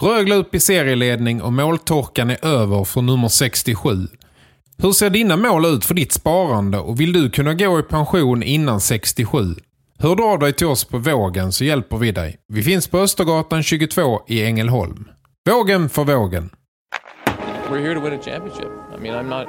Rögle upp i serieledning och måltorkan är över för nummer 67. Hur ser dina mål ut för ditt sparande och vill du kunna gå i pension innan 67? Hör du av dig till oss på Vågen så hjälper vi dig. Vi finns på Östergatan 22 i Ängelholm. Vågen för vågen. We're here to win a championship. I mean, I'm not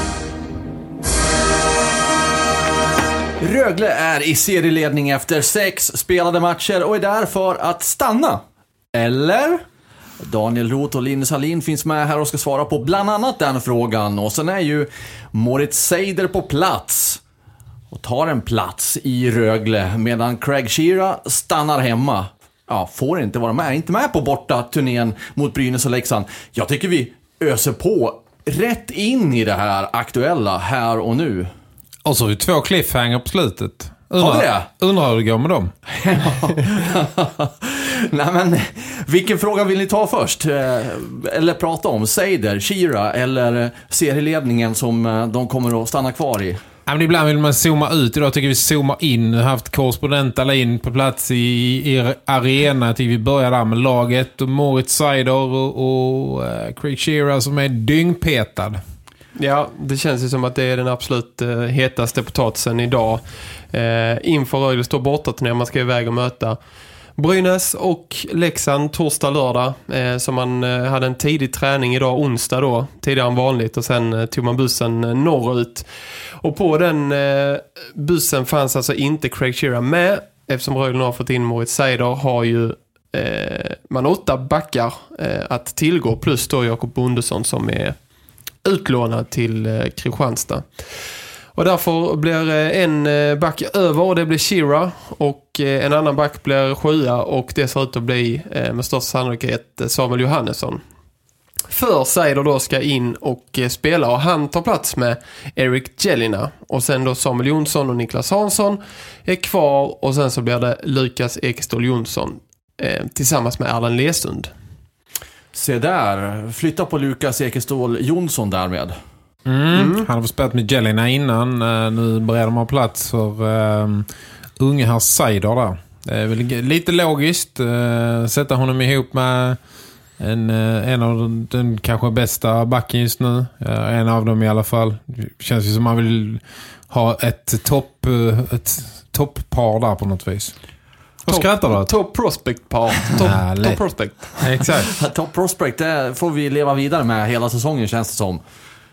Rögle är i serieledning efter sex spelade matcher och är där för att stanna. Eller? Daniel Roth och Linus Hallin finns med här och ska svara på bland annat den frågan. Och sen är ju Moritz Seider på plats och tar en plats i Rögle medan Craig Shearer stannar hemma. Ja, får inte vara med, inte med på borta turnén mot Brynäs och Leksand. Jag tycker vi öser på rätt in i det här aktuella här och nu. Och så har vi två cliffhanger på slutet. Har vi det? Undrar hur det går med dem. Nej men, vilken fråga vill ni ta först? Eh, Eller prata om? Seider, Shira eller serieledningen som eh, de kommer att stanna kvar i? Ja, men ibland vill man zooma ut. Idag tycker vi zoomar in. Vi har haft korrespondent Alin på plats i, i arena. Jag tycker vi börjar där med laget. Och Moritz Seider och, och uh, Craig Shearer som är dyngpetad. Ja, det känns ju som att det är den absolut eh, hetaste potatisen idag. Eh, inför Rögle står borta när man ska iväg och möta Brynäs och Leksand torsdag, lördag. Eh, så man eh, hade en tidig träning idag, onsdag då, tidigare än vanligt. Och sen eh, tog man bussen eh, norrut. Och på den eh, bussen fanns alltså inte Craig Shearer med. Eftersom Rögle nu har fått in Moritz Seider har ju man åtta backar att tillgå. Plus då Jakob Bondesson som är utlånad till eh, Kristianstad. Och därför blir eh, en eh, back över och det blir Shira och en annan back blir sjua och det ser ut att bli med största sannolikhet Samuel Johannesson. För Seider då ska in och spela och han tar plats med Eric Jellina och sen då Samuel Jonsson och Niklas Hansson är kvar och sen så blir det Lukas Ekestål Jonsson tillsammans med Erland Lesund. Se där, flytta på Lukas Ekestål Jonsson därmed. Mm. Han har spelat med Jelena innan. Eh, Nu börjar de ha plats för um, unge herr Seider där. Det är väl lite logiskt. Uh, sätta honom ihop med en, uh, en av den, den kanske bästa backen just nu. Uh, en av dem i alla fall. Det känns ju som man vill ha ett topp uh, ett topppar där på något vis. Vad skrattar du åt? Top prospect par. Top, Ja, top prospect. Exakt. Top Prospect, det får vi leva vidare med hela säsongen känns det som.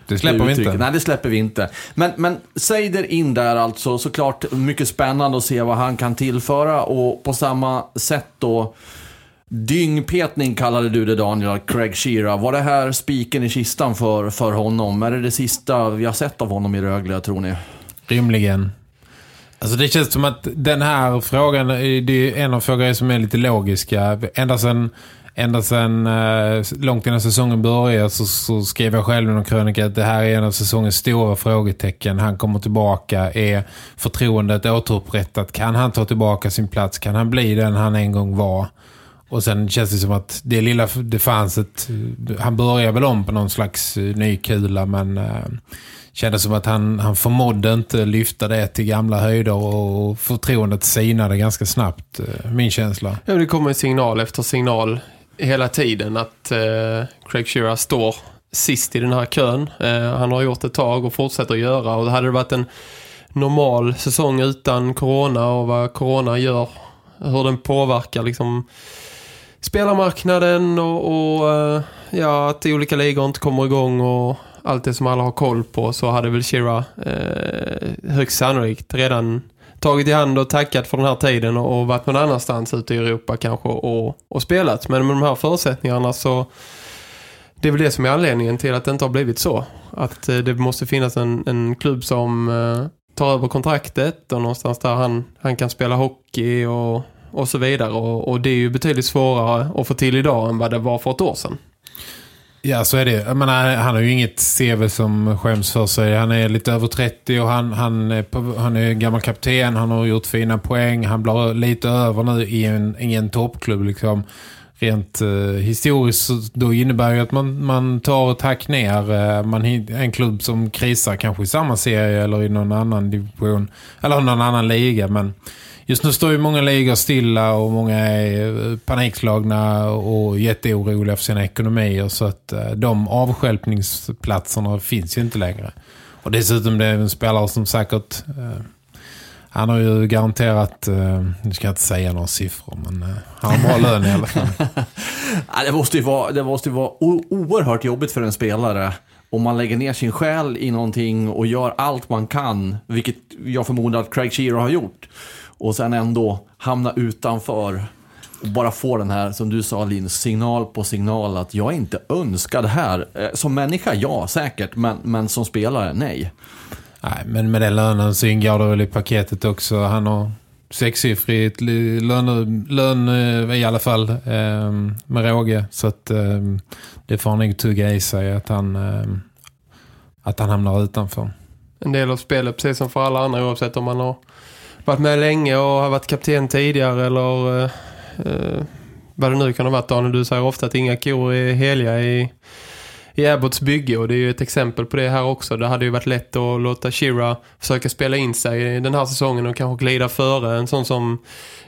Det släpper vi inte. Nej, det släpper vi inte. Men, men Seider in där alltså, såklart mycket spännande att se vad han kan tillföra och på samma sätt då Dyngpetning kallade du det Daniel, Craig Shearer. Var det här spiken i kistan för, för honom? Är det det sista vi har sett av honom i Rögle, tror ni? Rimligen. Alltså det känns som att den här frågan är- det är en av frågorna som är lite logiska. Ända sedan, ända sedan eh, långt innan säsongen började så, så skrev jag själv i någon krönika att det här är en av säsongens stora frågetecken. Han kommer tillbaka. Är förtroendet återupprättat? Kan han ta tillbaka sin plats? Kan han bli den han en gång var? Och sen känns det som att det lilla det fanns ett... Han börjar väl om på någon slags eh, ny kula men... Eh, kändes som att han, han förmådde inte lyfta det till gamla höjder och förtroendet sinade ganska snabbt, eh, min känsla. Ja, det kommer en signal efter signal hela tiden att eh, Craig Shearer står sist i den här kön. Eh, han har gjort ett tag och fortsätter att göra och det hade det varit en normal säsong utan corona och vad corona gör, hur den påverkar liksom spelarmarknaden och, och eh, ja, att olika ligor inte kommer igång och allt det som alla har koll på så hade väl Shira eh, högst sannolikt redan tagit i hand och tackat för den här tiden och, och varit någon annanstans ute i Europa kanske och, och spelat. Men med de här förutsättningarna så det är väl det som är anledningen till att det inte har blivit så. Att eh, det måste finnas en, en klubb som eh, tar över kontraktet och någonstans där han, han kan spela hockey och, och så vidare. Och, och det är ju betydligt svårare att få till idag än vad det var för ett år sedan. Ja, så är det. Jag menar, han har ju inget CV som skäms för sig. Han är lite över 30 och han, han, är, på, han är gammal kapten. Han har gjort fina poäng. Han blir lite över nu i en, i en toppklubb liksom. Rent eh, historiskt så då innebär ju att man, man tar ett hack ner. Eh, man, en klubb som krisar kanske i samma serie eller i någon annan division. Eller någon annan liga. Men just nu står ju många ligor stilla och många är eh, panikslagna och jätteoroliga för sina ekonomier. Så att eh, de avskälpningsplatserna finns ju inte längre. Och dessutom det är en spelare som säkert... Eh, han har ju garanterat, nu ska jag inte säga några siffror, men han har bra lön i alla fall. Ja, det måste ju vara, det måste ju vara oerhört jobbigt för en spelare om man lägger ner sin själ i någonting och gör allt man kan, vilket jag förmodar att Craig Shearer har gjort, och sen ändå hamna utanför och bara få den här, som du sa Linus, signal på signal att jag är inte önskad här. Eh, Som människa, ja säkert, men, men som spelare, nej. Nej, men med den lönen så ingår det väl i paketet också. Han har sexsiffrigt lön, lön eh, i alla fall eh, med råge. Så att eh, det får han nog tugga i sig att han, eh, att han hamnar utanför. En del av spelet, precis som för alla andra oavsett om man har varit med länge och har varit kapten tidigare eller eh, eh, vad det nu kan ha varit. Daniel, du säger ofta att inga kor är heliga i, i Abbots bygge och det är ju ett exempel på det här också. Det hade ju varit lätt att låta Shira försöka spela in sig i den här säsongen och kanske glida före en sån som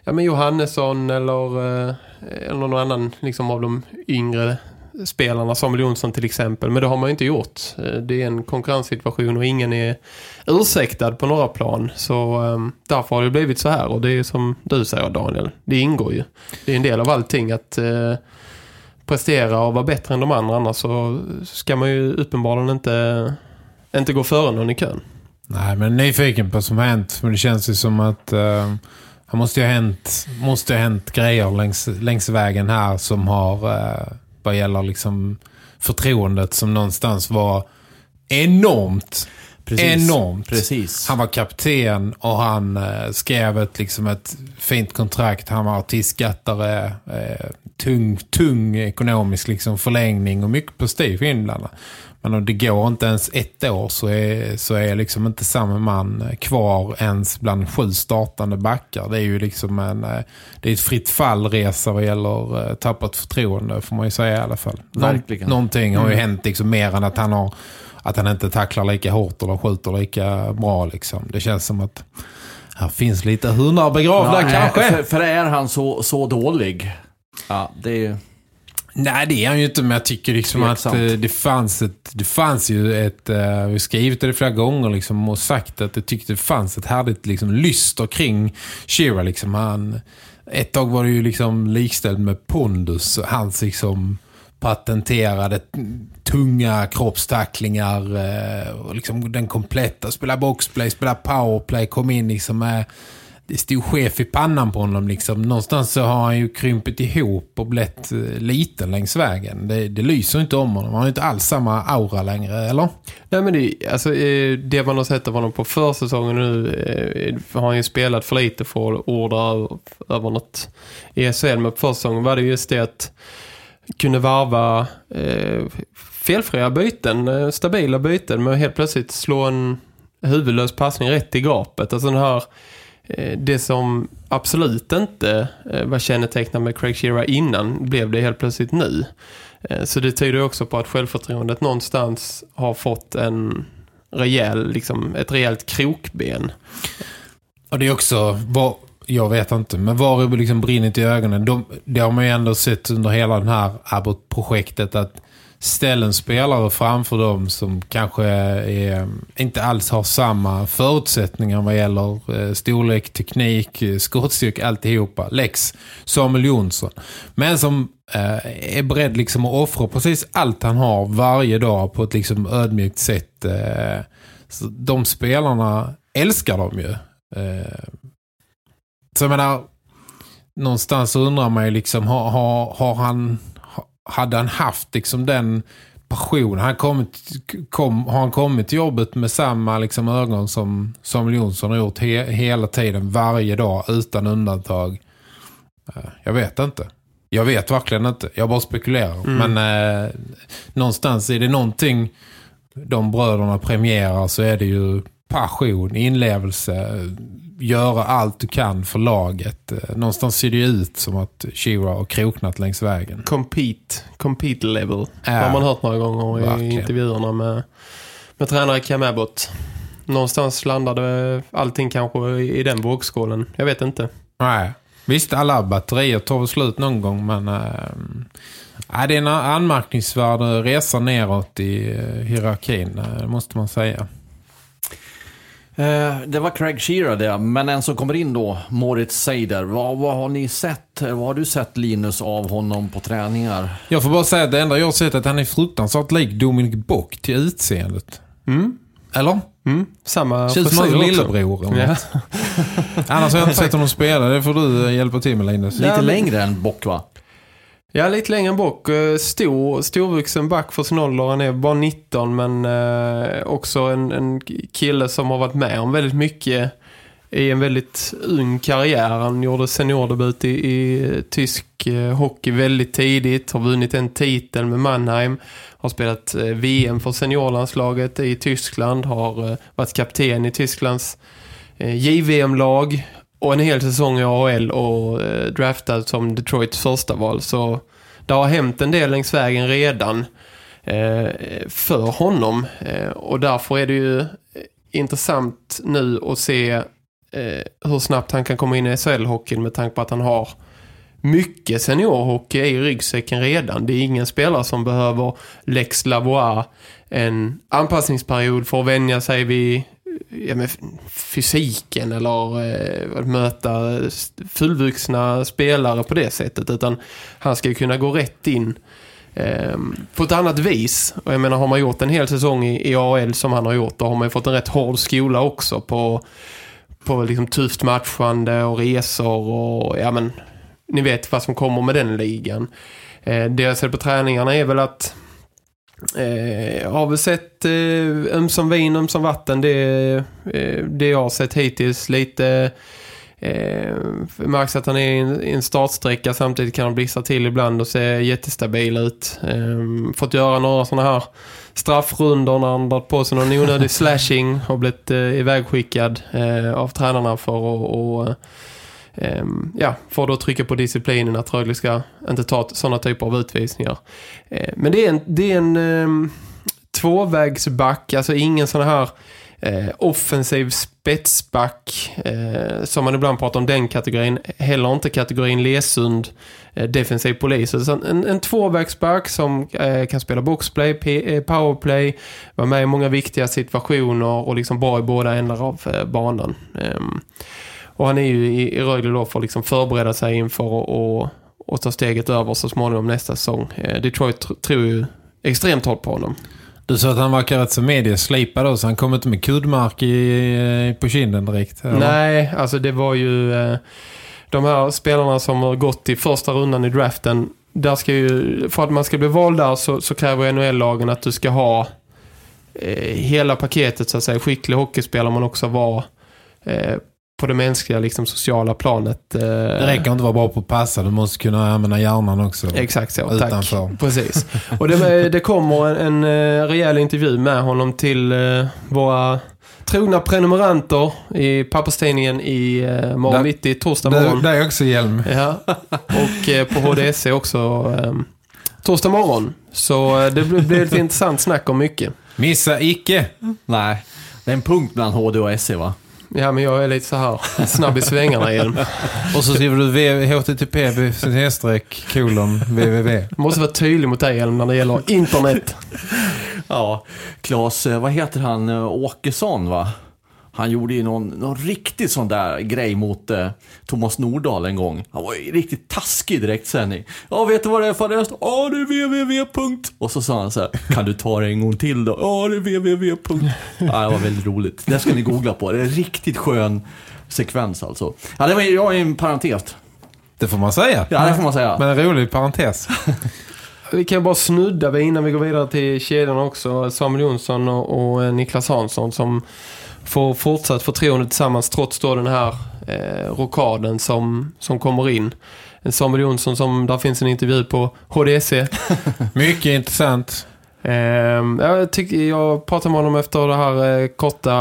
ja, men Johannesson eller, eh, eller någon annan liksom av de yngre spelarna, Samuel Jonsson till exempel. Men det har man ju inte gjort. Eh, det är en konkurrenssituation och ingen är ursäktad på några plan. Så um, därför har det blivit så här. Och det är som du säger Daniel, det ingår ju. Det är en del av allting att eh, prestera och vara bättre än de andra. Annars så ska man ju uppenbarligen inte, inte gå före någon i kön. Nej, men nyfiken på vad som har hänt. Men det känns ju som att ehm, uh, det måste ju ha hänt, måste ha hänt grejer längs, längs vägen här som har, eh, vad gäller liksom förtroendet som någonstans var enormt. Enormt. Precis. Han var kapten och han eh, skrev ett, liksom ett fint kontrakt. Han var artistskattare, eh, tung, tung ekonomisk liksom förlängning och mycket prestige inblandad. Men om det går inte ens ett år så är, så är liksom inte samma man kvar ens bland sju startande backar. Det är ju liksom en, eh, det är ett fritt fallresa vad gäller eh, tappat förtroende får man ju säga i alla fall. Någon, någonting har ju hänt liksom mer än att han har att han inte tacklar lika hårt eller skjuter lika bra liksom. Det känns som att här finns lite hundar begravda Nej, kanske. För, för är han så, så dålig? Ja, det är ju... Nej, det är han ju inte, men jag tycker liksom att Tveksamt. eh, det fanns, ett, det fanns ju ett... eh, Vi har skrivit det flera gånger liksom, och sagt att jag tyckte det fanns ett härligt liksom, lyster kring Shira. Liksom. Han, ett tag var det ju liksom likställd med Pondus. Hans liksom patenterade tunga kroppstacklingar eh, och liksom den kompletta. Spela boxplay, spela powerplay, kom in liksom med det stod chef i pannan på honom liksom. Någonstans så har han ju krympit ihop och blivit eh, liten längs vägen. Det, det lyser inte om honom. Han har ju inte alls samma aura längre, eller? Nej men det, alltså, eh, det man har sett av honom på försäsongen nu eh, har han ju spelat för lite för att ordra över, över något i SHL. Men på försäsongen var det just det att kunde varva eh, felfria byten, stabila byten Men helt plötsligt slå en huvudlös passning rätt i gapet. Alltså den här Eh, det som absolut inte eh, var kännetecknat med Craig Shearer innan blev det helt plötsligt nu. Eh, så det tyder också på att självförtroendet någonstans har fått en rejäl, liksom ett rejält krokben. Och det är också, vad, jag vet inte, men var är liksom brinner i ögonen. De, det har man ju ändå sett under hela den här Abbott-projektet att ställen spelare framför dem som kanske är, inte alls har samma förutsättningar vad gäller eh, storlek, teknik, eh, skottstyrka, alltihopa. Lex Samuel Jonsson. Men som eh, är beredd liksom att offra precis allt han har varje dag på ett liksom ödmjukt sätt. Eh, de spelarna älskar dem ju. Eh, så jag menar, någonstans undrar man ju liksom, har, har, har han, hade han haft liksom den passion, han kommit, kom, har han kommit till jobbet med samma liksom ögon som Samuel Jonsson har gjort he, hela tiden, varje dag, utan undantag? Eh, jag vet inte. Jag vet verkligen inte. Jag bara spekulerar. Men eh, någonstans är det någonting de bröderna premierar så är det ju passion, inlevelse, göra allt du kan för laget. Eh, Någonstans ser det ut som att Shira har kroknat längs vägen. Compete, compete level. Ja. har man hört några gånger i Verkligen. intervjuerna med, med tränare Cam Abbott. Någonstans landade allting kanske i, den vågskålen. Jag vet inte. Nej. Visst, alla batterier tar väl slut någon gång, men äh, det är en anmärkningsvärd resa neråt i äh, hierarkin, äh, måste man säga. Eh, det var Craig Shearer det, men en som kommer in då, Moritz Seider. Vad, vad har ni sett? Vad har du sett Linus av honom på träningar? Jag får bara säga att det enda jag har sett är att han är fruktansvärt lik Dominic Bock till utseendet. Mm. Eller? Mm. Samma Känns som hans lillebror. Ja. Annars har jag inte sett honom spela. Det får du eh, hjälpa till med Linus. Lite längre än Bock va? Ja, lite längre bak. Eh, stor, storvuxen back för sin ålder. Han är bara 19 men eh, också en, en kille som har varit med om väldigt mycket i en väldigt ung karriär. Han gjorde seniordebut i, i tysk eh, hockey väldigt tidigt. Har vunnit en titel med Mannheim. Har spelat eh, VM för seniorlandslaget i Tyskland. Har eh, varit kapten i Tysklands eh, JVM-lag. Och en hel säsong i AHL och eh, draftad som Detroits första val. Så det har hänt en del längs vägen redan eh, för honom. Eh, och därför är det ju eh, intressant nu att se eh, hur snabbt han kan komma in i SHL-hockeyn med tanke på att han har mycket seniorhockey i ryggsäcken redan. Det är ingen spelare som behöver Lex Lavois, en anpassningsperiod för att vänja sig vid ja, men fysiken eller eh, att möta fullvuxna spelare på det sättet. Utan han ska ju kunna gå rätt in eh, på ett annat vis. Och jag menar, har man gjort en hel säsong i, i AL som han har gjort, då har man ju fått en rätt hård skola också på, på liksom tufft matchande och resor och ja men, ni vet vad som kommer med den ligan. Eh, det jag ser på träningarna är väl att Eh, har väl sett eh, ömsom vin, ömsom vatten. Det, eh, det jag har sett hittills. Lite eh, märks att han är i en, en startsträcka. Samtidigt kan han blixtra till ibland och se jättestabil ut. Eh, fått göra några sådana här straffrundor när han dragit på sig någon onödig slashing och blivit eh, ivägskickad eh, av tränarna för att och, eh, Ehm, ja, får då trycka på disciplinen att Rögle ska inte ta sådana typer av utvisningar. Ehm, men det är en, det är en ehm, tvåvägsback, alltså ingen sån här eh, offensiv spetsback eh, som man ibland pratar om den kategorin. Heller inte kategorin Lesund, eh, defensiv polis. Utan en, en tvåvägsback som eh, kan spela boxplay, eh, powerplay, vara med i många viktiga situationer och liksom bra i båda ändar av eh, banan. Och han är ju i, i Rögle då för att liksom förbereda sig inför och, och, och ta steget över så småningom nästa säsong. Eh, Detroit tr- tror ju extremt hårt på honom. Du sa att han verkar rätt så medieslipad då, så han kommer inte med kuddmark i, eh, på kinden direkt. eller? Nej, alltså det var ju eh, de här spelarna som har gått i första rundan i draften. Där ska ju, för att man ska bli vald där så, så kräver NHL-lagen att du ska ha eh, hela paketet så att säga. Skicklig hockeyspelare men också vara eh, på det mänskliga, liksom sociala planet. Eh, Det räcker inte att vara bra på att passa, du måste kunna använda hjärnan också. Exakt så, Utanför. tack. Precis. Och det, det kommer en, en eh, rejäl intervju med honom till eh, våra trogna prenumeranter i papperstidningen i eh, morgon Där- mitt i torsdag Det, morgon. det är också hjälm. Ja. Och eh, på HDSC också eh, torsdag morgon. Så eh, det blir blir ett intressant snack om mycket. Missa icke. Nej. Det är en punkt bland HD och SE va? Ja, men jag är lite så här snabb i svängarna igen. Och så skriver du v- http snedstreck kolon www. Måste vara tydlig mot dig Elm, när det gäller internet. Ja. Klas, eh, vad heter han, eh, Åkesson va? Han gjorde ju någon, någon riktigt sån där grej mot eh, Thomas Nordahl en gång. Han var ju riktigt taskig i direktsändning. Ja, vet du vad det är för adress? Ja, det är www. Och så sa han så här, kan du ta det en gång till då? Ja, det är www. punkt. Ja, det var väldigt roligt. Det ska ni googla på. Det är riktigt skön sekvens alltså. Ja, det var jag i en parentes. Det får man säga. Ja, det får man säga. Men en rolig parentes. Vi kan bara snudda vid innan vi går vidare till kedjan också. Samuel Jonsson och, och eh, Niklas Hansson som får fortsatt förtroende tillsammans trots då den här eh, rokaden som, som kommer in. En Samuel Jonsson som, där finns en intervju på HDC. Mycket intressant. Ehm, jag, tycker, jag pratade med honom efter det här eh, korta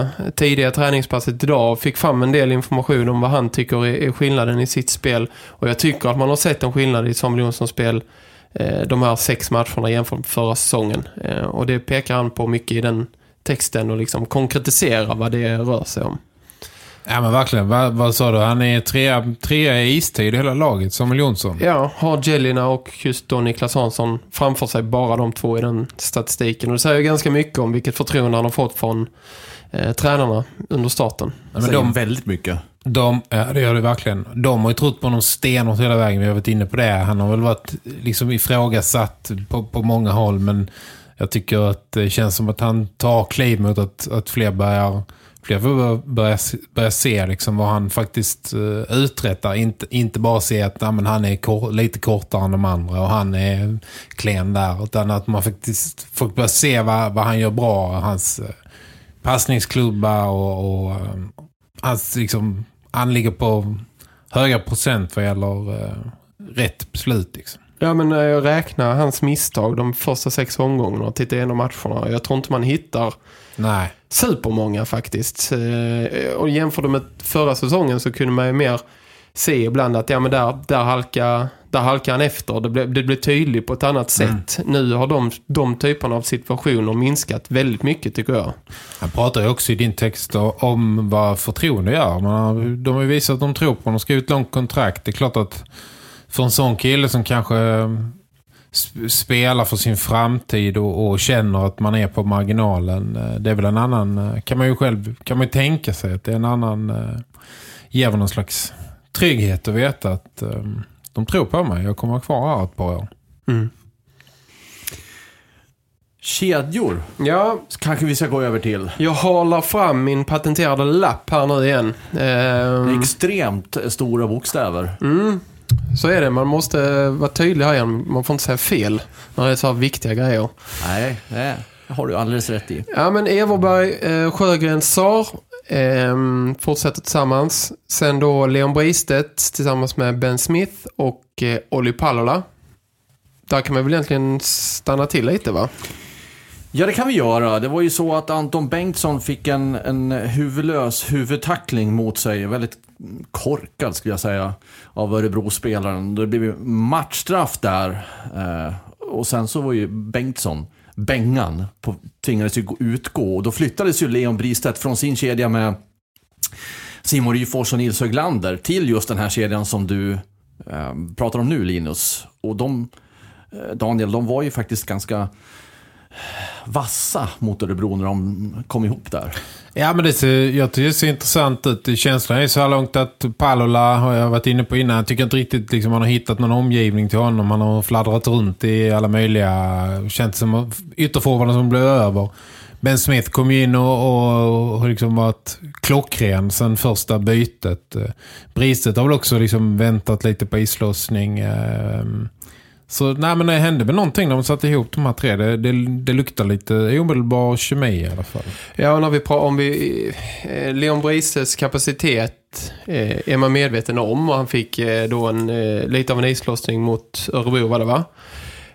eh, tidiga träningspasset idag och fick fram en del information om vad han tycker är, är skillnaden i sitt spel. Och jag tycker att man har sett en skillnad i Samuel Jonssons spel eh, de här sex matcherna jämfört med förra säsongen. Eh, och det pekar han på mycket i den texten och liksom konkretisera vad det rör sig om. Ja men verkligen, vad, vad sa du? Han är trea, trea i istid i hela laget, Samuel Jonsson. Ja, har Jelina och just då Niklas Hansson framför sig bara de två i den statistiken. Och det säger ganska mycket om vilket förtroende han har fått från eh, tränarna under starten. Ja, men de, väldigt mycket. de, ja, det gör det verkligen. De har ju trott på honom stenhårt hela vägen. Vi har varit inne på det. Han har väl varit liksom ifrågasatt på, på många håll. Men jag tycker att det känns som att han tar kliv mot att, att fler börjar fler börjar, börjar se liksom vad han faktiskt uh, uträttar. Inte, inte bara se att ja, men han är kor lite kortare än de andra och han är klen där. Utan att man faktiskt får börja se vad, vad han gör bra. Hans eh, uh, passningsklubba och, och eh, hans liksom, han ligger på höga procent vad gäller uh, rätt beslut liksom. Ja, men när jag räknar hans misstag de första sex omgångarna och tittar igenom matcherna. Jag tror inte man hittar Nej. supermånga faktiskt. Eh, och jämför med förra säsongen så kunde man ju mer se ibland att ja, men där, där, halkar, där halkar han efter. Det blir, det blir tydligt på ett annat sätt. Mm. Nu har de, de typerna av situationer minskat väldigt mycket tycker jag. Han pratar ju också i din text om vad förtroende gör. Man, de har ju visat att de tror på honom. Ska ut långt kontrakt. Det är klart att för en sån kille som kanske spelar för sin framtid och, och, känner att man är på marginalen. eh, Det är väl en annan, eh, kan man ju själv kan man ju tänka sig att det är en annan, eh, ger väl någon slags trygghet att veta att de tror på mig. Jag kommer vara kvar här ett par år. Mm. Kedjor Ja, kanske vi ska gå över till. jag halar fram min patenterade lapp här nu igen. Ehm, Extremt stora bokstäver. mm, så är det, man måste vara tydlig här igen. Man får inte säga fel när det är så här viktiga grejer. Nej, det har du alldeles rätt i. Ja, men Everberg, eh, Sjögren, Sar eh, fortsätter tillsammans. Sen då Leon Bristedt tillsammans med Ben Smith och eh, Olli Pallola. Där kan man väl egentligen stanna till lite va? Ja, det kan vi göra. Det var ju så att Anton Bengtsson fick en, en huvudlös huvudtackling mot sig. Väldigt korkad skulle jag säga. Av Örebro-spelaren. Det blev ju matchstraff där. Eh, och sen så var ju Bengtsson, Bengan, på, tvingades ju utgå. Och då flyttades ju Leon Bristedt från sin kedja med Simon Ryfors och Nils Höglander till just den här kedjan som du eh, pratar om nu Linus. Och de, eh, Daniel, de var ju faktiskt ganska vassa mot Örebro när de kom ihop där. Ja, men det ser, jag tycker det ser intressant ut. Känslan är så här långt att Palola, har jag varit inne på innan. Jag tycker inte riktigt liksom, man har hittat någon omgivning till honom. Han har fladdrat runt i alla möjliga... Känns som att som blev över. Ben Smith kom ju in och, och, och har liksom varit klockren sen första bytet. Eh, Bristet har väl också liksom väntat lite på islossning. Ehm, så nej, men det hände väl någonting när de satte ihop de här tre. Det, det, det luktar lite omedelbar kemi i alla fall. Ja, och när vi pratar om vi, eh, Leon Brises kapacitet eh, är man medveten om. Och han fick eh, då en, eh, lite av en islossning mot Örebro, vad det var.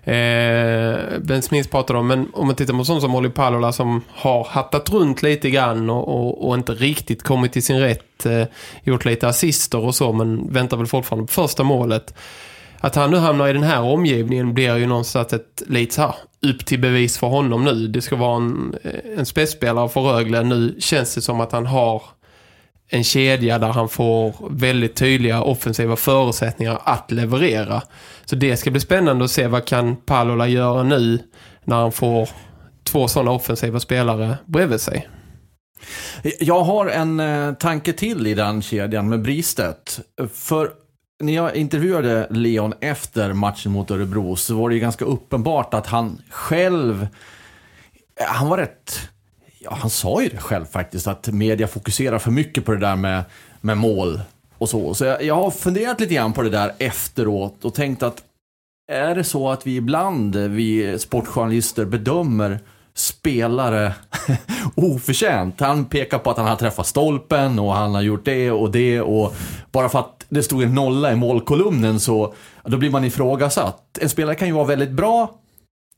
Eh, ben Smith pratade om, men om man tittar på sånt som Olli Pallola som har hattat runt lite grann och, och, och inte riktigt kommit till sin rätt. Eh, gjort lite assister och så, men väntar väl fortfarande på första målet. Att han nu hamnar i den här omgivningen blir ju någonstans ett lite så här upp till bevis för honom nu. Det ska vara en, eh, en spetsspelare för Rögle. Nu känns det som att han har en kedja där han får väldigt tydliga offensiva förutsättningar att leverera. Så det ska bli spännande att se vad kan Palola göra nu när han får två sådana offensiva spelare bredvid sig. Jag har en eh, tanke till i den kedjan med Bristedt. För när jag intervjuade Leon efter matchen mot Örebro så var det ju ganska uppenbart att han själv, han var rätt ja, han sa ju det själv faktiskt, att media fokuserar för mycket på det där med, med mål och så. Så jag, jag har funderat lite grann på det där efteråt och tänkt att är det så att vi ibland, vi sportjournalister, bedömer spelare oförtjänt. Han pekar på att han har träffat stolpen och han har gjort det och det och bara för att det stod en nolla i målkolumnen så då blir man ifrågasatt. En spelare kan ju vara väldigt bra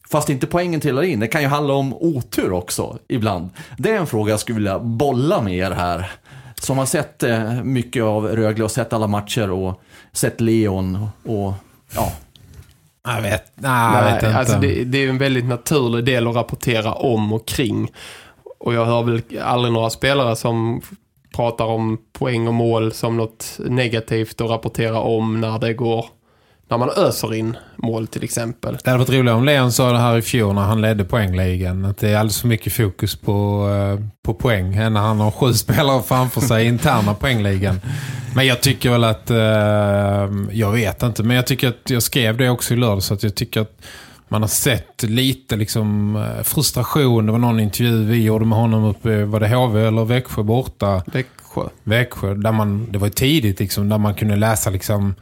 fast inte poängen trillar in. Det kan ju handla om otur också ibland. Det är en fråga jag skulle vilja bolla med er här. Som har sett eh, mycket av Rögle och sett alla matcher och sett Leon och ja, Jag vet, nej, jag vet inte. alltså det, det är en väldigt naturlig del att rapportera om och kring. Och jag hör väl aldrig några spelare som pratar om poäng och mål som något negativt och rapportera om när det går när man öser in mål till exempel. Det hade varit roligt om Leon sa det här i fjol när han ledde poängligan. Att det är alldeles för mycket fokus på, eh, på poäng. Än när han har sju spelare framför sig i interna poängligan. Men jag tycker väl att... Eh, jag vet inte, men jag tycker att jag skrev det också i lördag så att jag tycker att man har sett lite liksom eh, frustration. Det var någon intervju vi gjorde med honom uppe, var det HV eller Växjö borta? Växjö. Växjö, där man, det var tidigt liksom, där man kunde läsa liksom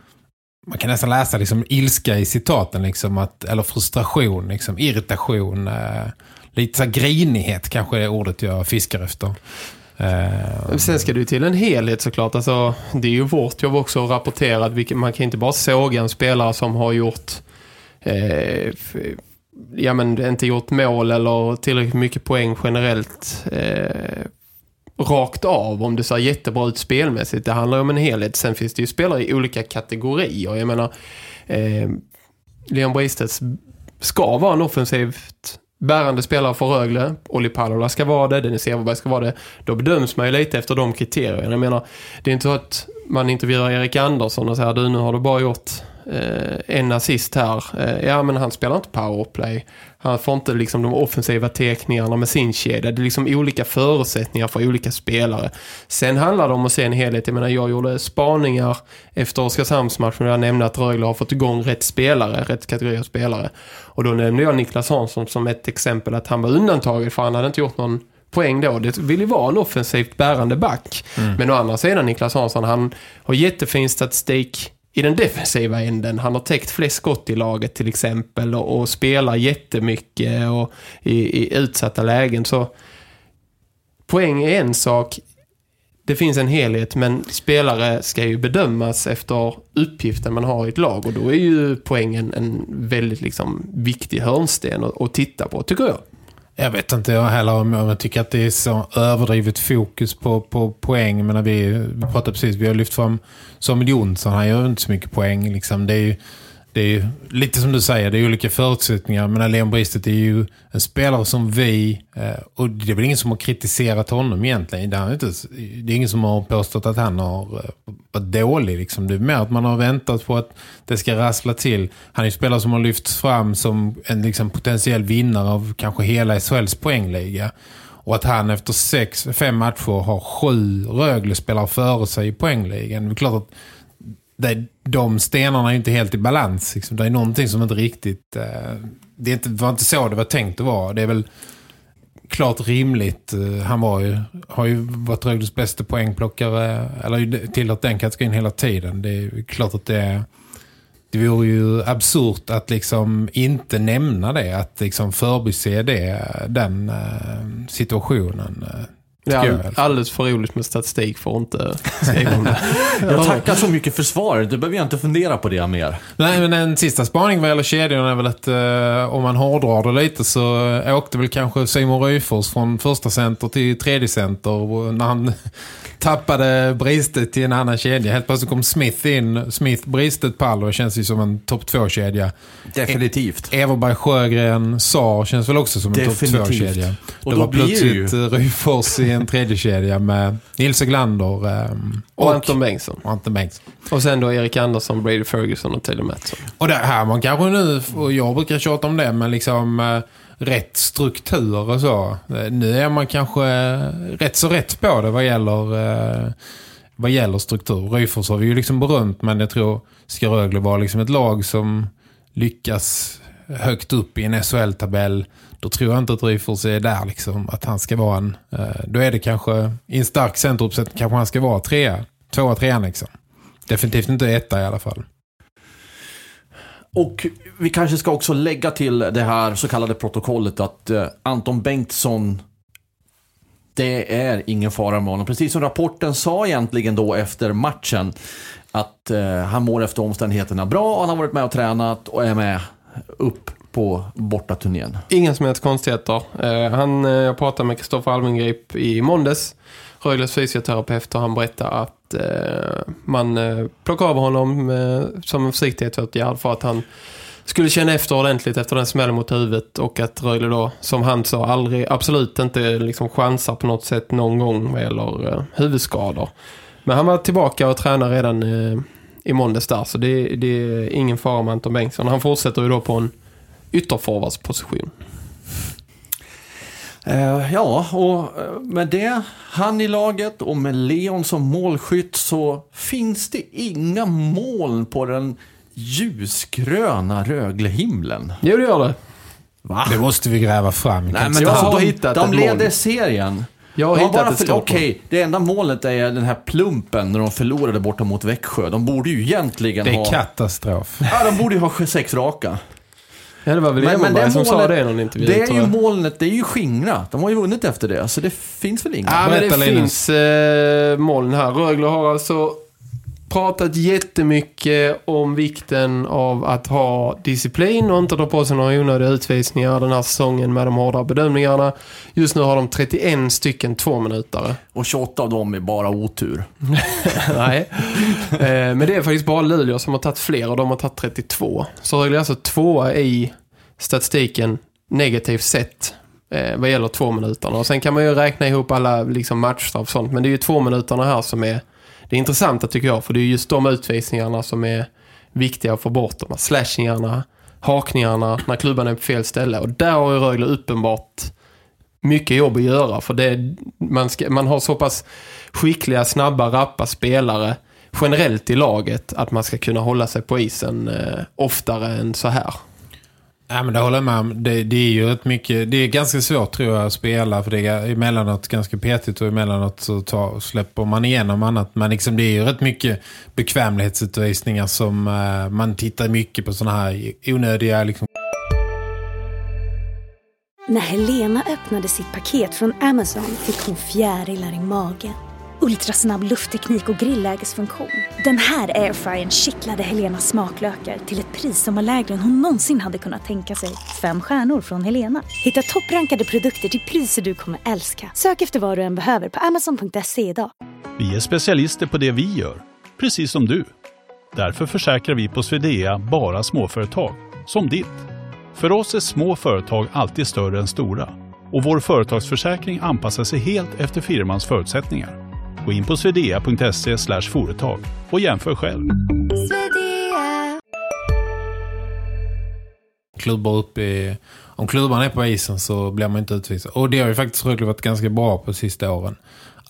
man kan nästan läsa liksom ilska i citaten liksom att, eller frustration, liksom, irritation eh, lite så grinighet kanske är ordet jag fiskar efter. Eh, Sen ska ju till en helhet såklart. Alltså, det är ju vårt jobb också att rapportera. att Man kan inte bara såga en spelare som har gjort eh, ja men inte gjort mål eller tillräckligt mycket poäng generellt eh, rakt av om det ser jättebra ut spelmässigt. Det handlar ju om en helhet. Sen finns det ju spelare i olika kategorier. Jag menar, eh, Leon Bristedt ska vara en offensivt bärande spelare för Rögle. Olli Pallola ska vara det, Dennis Everberg ska vara det. Då bedöms man ju lite efter de kriterierna. Jag menar, det är inte så att man intervjuar Erik Andersson och säger du nu har du bara gjort en assist här. Eh, ja men han spelar inte powerplay. Han får inte liksom de offensiva tekningarna med sin kedja. Det är liksom olika förutsättningar för olika spelare. Sen handlar det om att se en helhet. Jag menar, jag gjorde spaningar efter Oskarshamnsmatchen jag nämnde att Rögle har fått igång rätt spelare, rätt kategori av spelare. Och då nämnde jag Niklas Hansson som ett exempel att han var undantagen för han hade inte gjort någon poäng då. Det vill ju vara en offensivt bärande back. Men å andra sidan Niklas Hansson, han har jättefin statistik i den defensiva änden. Han har täckt flest skott i laget till exempel och, och spelar jättemycket och i, i utsatta lägen. Så poäng är en sak. Det finns en helhet men spelare ska ju bedömas efter uppgiften man har i ett lag och då är ju poängen en väldigt liksom viktig hörnsten att, att titta på tycker jag. Jag vet inte jag heller om jag tycker att det är så överdrivet fokus på, på poäng. Men vi, vi pratade precis, vi har lyft fram Samuel Jonsson, han gör inte så mycket poäng. Liksom. Det är ju det är ju lite som du säger, det är olika förutsättningar. Men Leon Bristet är ju en spelare som vi, eh, och det är väl ingen som har kritiserat honom egentligen. Det är, inte, det är ingen som har påstått att han har eh, varit dålig. Liksom. Det är mer att man har väntat på att det ska rassla till. Han är ju spelare som har lyfts fram som en liksom, potentiell vinnare av kanske hela SHLs poängliga. Och att han efter sex, fem matcher har sju Rögle-spelare före sig i poängligan. Det är klart att det, de stenarna är inte helt i balans. Liksom. Det är någonting som inte riktigt... Eh, det, är inte, var inte så det var tänkt att vara. Det är väl klart rimligt. Eh, han var ju, har ju varit Rögles bästa poängplockare. Eller tillhört den kategorin hela tiden. Det är klart att det är... Det vore ju absurt att liksom inte nämna det. Att liksom förbise det, den eh, situationen. Det är alldeles för roligt med statistik för att inte skriva om det. Jag tackar så mycket för svaret. Du behöver jag inte fundera på det mer. Nej, men en sista spaning vad gäller kedjan är väl att eh, om man hårdrar det lite så eh, åkte väl kanske Simon Ryfors från första center till tredje center när han tappade Bristet till en annan kedja. Helt plötsligt kom Smith in, Smith, Bristet, Pall och det känns ju som en topp två-kedja. Definitivt. Everberg, Sjögren, Sar känns väl också som en topp två-kedja. Och Det då var ju- plötsligt eh, Ryfors i en tredje kedja med Nils Glander ehm, Och Anton Bengtsson. och Anton Bengtsson. Och sen då Erik Andersson, Brady Ferguson och Taylor Mattsson. Och det här man kanske nu, och jag brukar tjata om det, men liksom eh, rätt struktur och så. Eh, Nu är man kanske rätt så rätt på det vad gäller, eh, vad gäller struktur. Ryfors har vi ju liksom berömt, men jag tror ska Rögle vara liksom ett lag som lyckas högt upp i en SHL-tabell då tror jag inte att Ryfors är där liksom, att han ska vara en, eh, då är det kanske, i en stark centeruppsättning kanske han ska vara trea, tvåa, trean liksom. Definitivt inte etta i alla fall. Och vi kanske ska också lägga till det här så kallade protokollet att eh, Anton Bengtsson det är ingen fara med honom. Precis som rapporten sa egentligen då efter matchen att eh, han mår efter omständigheterna bra och han har varit med och tränat och är med upp på bortaturnén. Inga som helst konstigheter. Eh, han, eh, jag pratade med Kristoffer Almengrip i måndags, Rögles fysioterapeut, och han berättade att eh, man plockade av honom som en försiktighetsåtgärd för att han skulle känna efter ordentligt efter den smällen mot huvudet och att Rögle då, som han sa, aldrig, absolut inte liksom chansar på något sätt någon gång vad gäller eh, huvudskador. Men han var tillbaka och tränar redan eh, i måndags där så det, det är ingen fara med Anton Bengtsson. Han fortsätter ju då på en ytterforwardsposition. Eh, ja, och eh, med det, han i laget och med Leon som målskytt så finns det inga moln på den ljusgröna Rögle-himlen. Jo, det gör det. Va? Det måste vi gräva fram. Nej, men Jag alltså, har de, hittat de ett leder mål. serien. Jag har De hittat bara ett för-. Okej, det enda målet är den här plumpen när de förlorade borta mot Växjö. De borde ju egentligen Det är ha... katastrof. Ja, de borde ju ha sex raka. Ja, det var väl Men- men det som sa målet- det i någon intervju. Det är ju molnet, det är ju skingrat. De har ju vunnit efter det, så det finns väl inga. Ja, men det Linus. finns eh, moln här. Rögle har alltså pratat jättemycket om vikten av att ha disciplin och inte dra på sig några onödiga utvisningar den här säsongen med de hårda bedömningarna. Just nu har de 31 stycken tvåminutare. Och 28 av dem är bara otur. Nej. Eh, men det är faktiskt bara Luleå som har tagit fler och de har tagit 32. Så Rögle är alltså tvåa i statistiken negativt sett eh, vad gäller två minuterna. Och sen kan man ju räkna ihop alla liksom, matchstraff och sånt. Men det är ju två minuterna här som är det är intressanta tycker jag. För det är just de utvisningarna som är viktiga att få bort. De här slashingarna, hakningarna när klubban är på fel ställe. Och där har ju Rögle uppenbart mycket jobb att göra. För det, man, ska, man har så pass skickliga, snabba, rappa spelare generellt i laget att man ska kunna hålla sig på isen eh, oftare än så här. Ja, men det håller jag med om. Det, det är ju ett mycket, det är ganska svårt tror jag att spela för det är emellanåt ganska petigt och emellanåt så tar, släpper man igenom annat. Men liksom det är ju rätt mycket bekvämlighetsutvisningar som eh, man tittar mycket på sådana här onödiga liksom, När Helena öppnade sitt paket från Amazon fick hon fjärilar i magen. Ultrasnabb luftteknik och grillägesfunktion. Den här airfryern kittlade Helenas smaklökar till ett pris som var lägre än hon någonsin hade kunnat tänka sig. Fem stjärnor från Helena. Hitta topprankade produkter till priser du kommer älska. Sök efter vad du än behöver på amazon.se idag. Vi är specialister på det vi gör, precis som du. Därför försäkrar vi på Swedea bara småföretag, som ditt. För oss är små företag alltid större än stora och vår företagsförsäkring anpassar sig helt efter firmans förutsättningar. Gå in på swedea.se företag och jämför själv. klubbar upp i... Om klubban är på isen så blir man inte utvisad. Och det har ju faktiskt Rögle varit ganska bra på sista åren.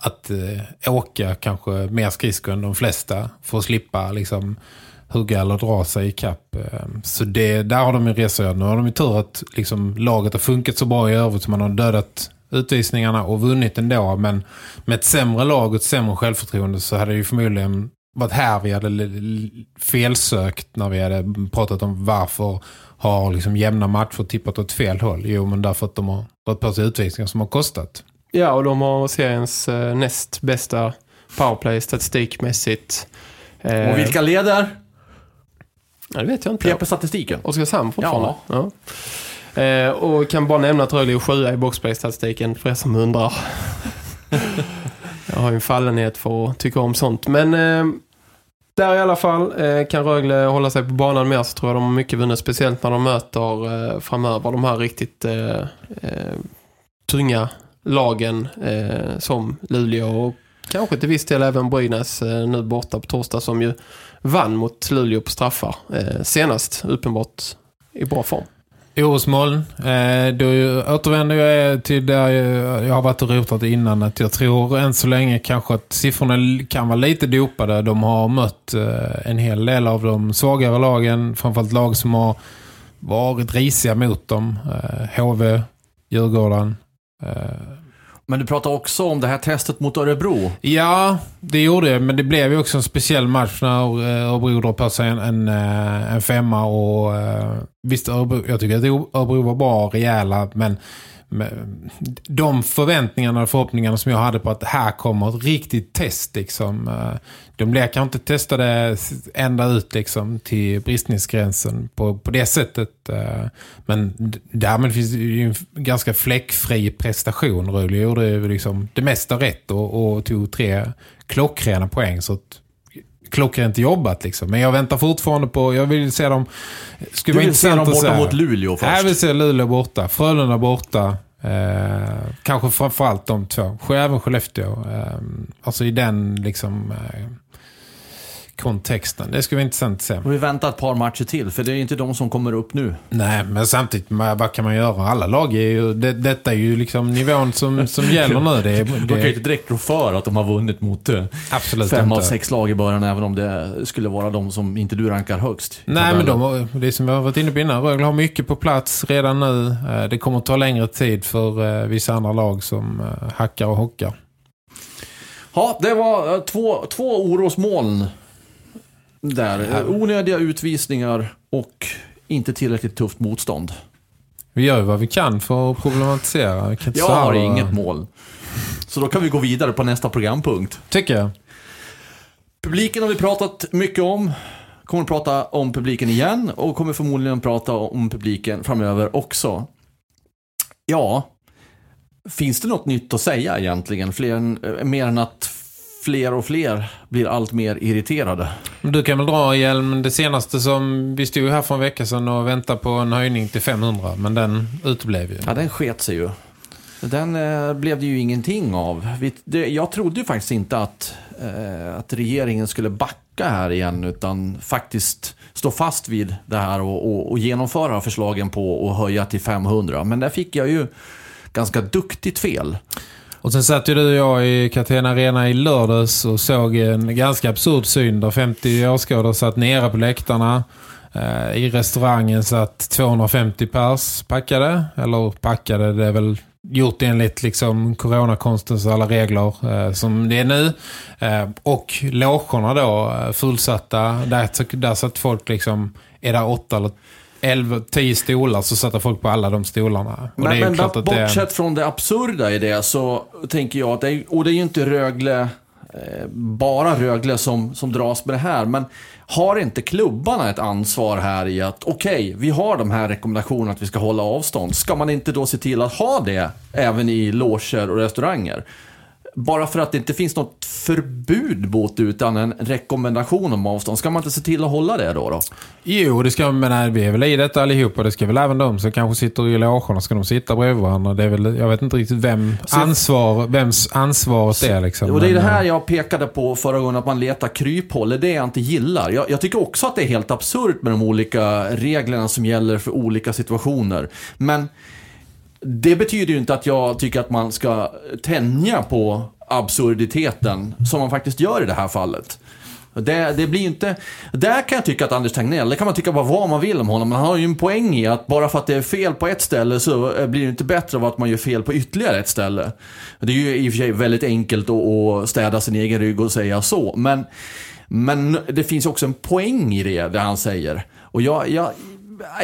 Att eh, åka kanske mer skridskor än de flesta för att slippa liksom hugga eller dra sig i kapp. Eh, Så det, där har de ju resor. Nu har de ju tur att liksom, laget har funkat så bra i övrigt så man har dödat utvisningarna och vunnit ändå. Men med ett sämre lag och ett sämre självförtroende så hade det ju förmodligen varit här vi hade felsökt när vi hade pratat om varför har liksom jämna matcher tippat åt fel håll. Jo, men därför att de har dragit på sig utvisningar som har kostat. Ja, och de har seriens eh, näst bästa powerplay statistikmässigt. Eh, Och vilka leder? Ja, det vet jag inte. PP-statistiken. Oskarshamn fortfarande. Ja. Eh, och kan bara nämna att Rögle är sjua i boxplay-statistiken för er som undrar. jag har ju en fallenhet för att tycka om sånt. Men eh, där i alla fall eh, kan Rögle hålla sig på banan mer så tror jag de har mycket vunnit. Speciellt när de möter eh, framöver de här riktigt eh, eh, tunga lagen eh, som Luleå och kanske till viss del även Brynäs eh, nu borta på torsdag som ju vann mot Luleå på straffar eh, senast uppenbart i bra form. Orosmoln. Eh, då återvänder jag eh, till där jag, har varit och rotat innan. Att jag tror än så länge kanske att siffrorna kan vara lite dopade. De har mött eh, en hel del av de svagare lagen. Framförallt lag som har varit risiga mot dem. HV Djurgården. Men du pratade också om det här testet mot Örebro. Ja, det gjorde jag. Men det blev ju också en speciell match när eh, Örebro drar på sig en, en, eh, en femma. Och, eh, visst, Örebro, jag tycker att Örebro var bra och rejäla. Men, men de förväntningarna och förhoppningarna som jag hade på att det här kommer ett riktigt test. Liksom, eh, de blev kanske inte testade ända ut liksom, till bristningsgränsen på, på det sättet. Eh, men därmed finns det ju en ganska fläckfri prestation. Rulli gjorde liksom det mesta rätt och, och tog tre klockrena poäng. Så att, klockrent jobbat liksom. Men jag väntar fortfarande på, jag vill se dem... Skulle Du vara vill se dem intressant att borta mot Luleå först. Jag vill se Luleå borta, Frölunda borta. Eh, kanske framförallt de två. Även Skellefteå. Eh, alltså i den liksom eh, kontexten. Det skulle vara intressant att se. Och vi väntar ett par matcher till, för det är inte de som kommer upp nu. Nej, men samtidigt, vad kan man göra? Alla lag är ju, det, detta är ju liksom nivån som, som gäller nu. Det, är- De kan ju det, inte direkt rå för att de har vunnit mot eh, absolut fem inte. av sex lag i början, även om det skulle vara de som inte du rankar högst. Nej, men de har, det är som jag har varit inne på innan. Rögle har mycket på plats redan nu. Eh, Det kommer att ta längre tid för eh, vissa andra lag som hackar och hockar. Ja, det var två, två orosmoln där. Onödiga utvisningar och inte tillräckligt tufft motstånd. Vi gör vad vi kan för att problematisera. Jag har inget mål. Så då kan vi gå vidare på nästa programpunkt. Tycker jag. Publiken har vi pratat mycket om. Kommer att prata om publiken igen och kommer förmodligen prata om publiken framöver också. Ja, finns det något nytt att säga egentligen? Fler än, mer än att fler och fler blir allt mer irriterade. Du kan väl dra Hjelm det senaste som vi stod här för en vecka sedan och väntade på en höjning till 500. Men den uteblev ju. Ja, den sket sig ju. Den eh, blev det ju ingenting av. Vi, det, jag trodde ju faktiskt inte att, eh, att regeringen skulle backa här igen utan faktiskt stå fast vid det här och, och, och genomföra förslagen på att höja till 500. Men där fick jag ju ganska duktigt fel. Och sen satt ju du och jag i Catena Arena i lördags och såg en ganska absurd syn där 50 åskådare satt nere på läktarna. Eh, I restaurangen satt 250 pers packade. Eller packade, det är väl gjort enligt liksom coronakonstens alla regler eh, som det är nu. Eh, och logerna då eh, fullsatta. Där, där satt folk liksom, är där åtta eller 11, 10 stolar så satt folk på alla de stolarna. Och Men, men klart att det bortsett från det absurda i det så tänker jag att det är, och det är ju inte Rögle, eh, bara Rögle som, som dras med det här. Men har inte klubbarna ett ansvar här i att okej, vi har de här rekommendationerna att vi ska hålla avstånd. Ska man inte då se till att ha det även i loger och restauranger? Bara för att det inte finns något förbud mot utan en rekommendation om avstånd. Ska man inte se till att hålla det då? då? Jo, det ska, men vi är väl i detta allihopa. Det ska väl även de som kanske sitter i logerna. Ska de sitta bredvid varandra? Det är väl, jag vet inte riktigt vem ansvar, vems ansvaret är. Liksom. Och det är det här eh, jag pekade på förra gången, att man letar kryphål. Det är det jag inte gillar. Jag, jag tycker också att det är helt absurt med de olika reglerna som gäller för olika situationer. Men det betyder ju inte att jag tycker att man ska tänja på absurditeten som man faktiskt gör i det här fallet. Det, det blir ju inte... Där kan jag tycka att Anders Tegnell, det kan man tycka bara vad man vill om honom, men han har ju en poäng i att bara för att det är fel på ett ställe så eh, blir det inte bättre av att man gör fel på ytterligare ett ställe. Det är ju i och för sig väldigt enkelt att, städa sin egen rygg och säga så, men, men det finns ju också en poäng i det, det han säger. Och jag, jag,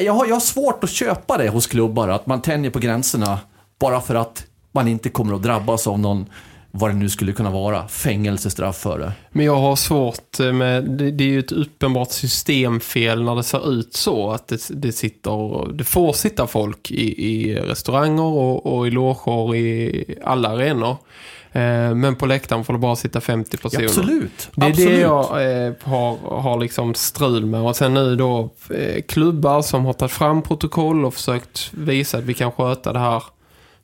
jag, har, jag har svårt att köpa det hos klubbar, att man tänjer på gränserna bara för att man inte kommer att drabbas av någon, vad det nu skulle kunna vara, fängelsestraff för det. Men jag har svårt eh, med, det, det är ju ett uppenbart systemfel när det ser ut så att det, det sitter, det får sitta folk i, i restauranger och, och i loger i alla arenor. Eh, men på läktaren får det bara sitta 50 personer. Absolut. Det är Absolut. det jag eh, har, har liksom strul med. Och sen nu då eh, klubbar som har tagit fram protokoll och försökt visa att vi kan sköta det här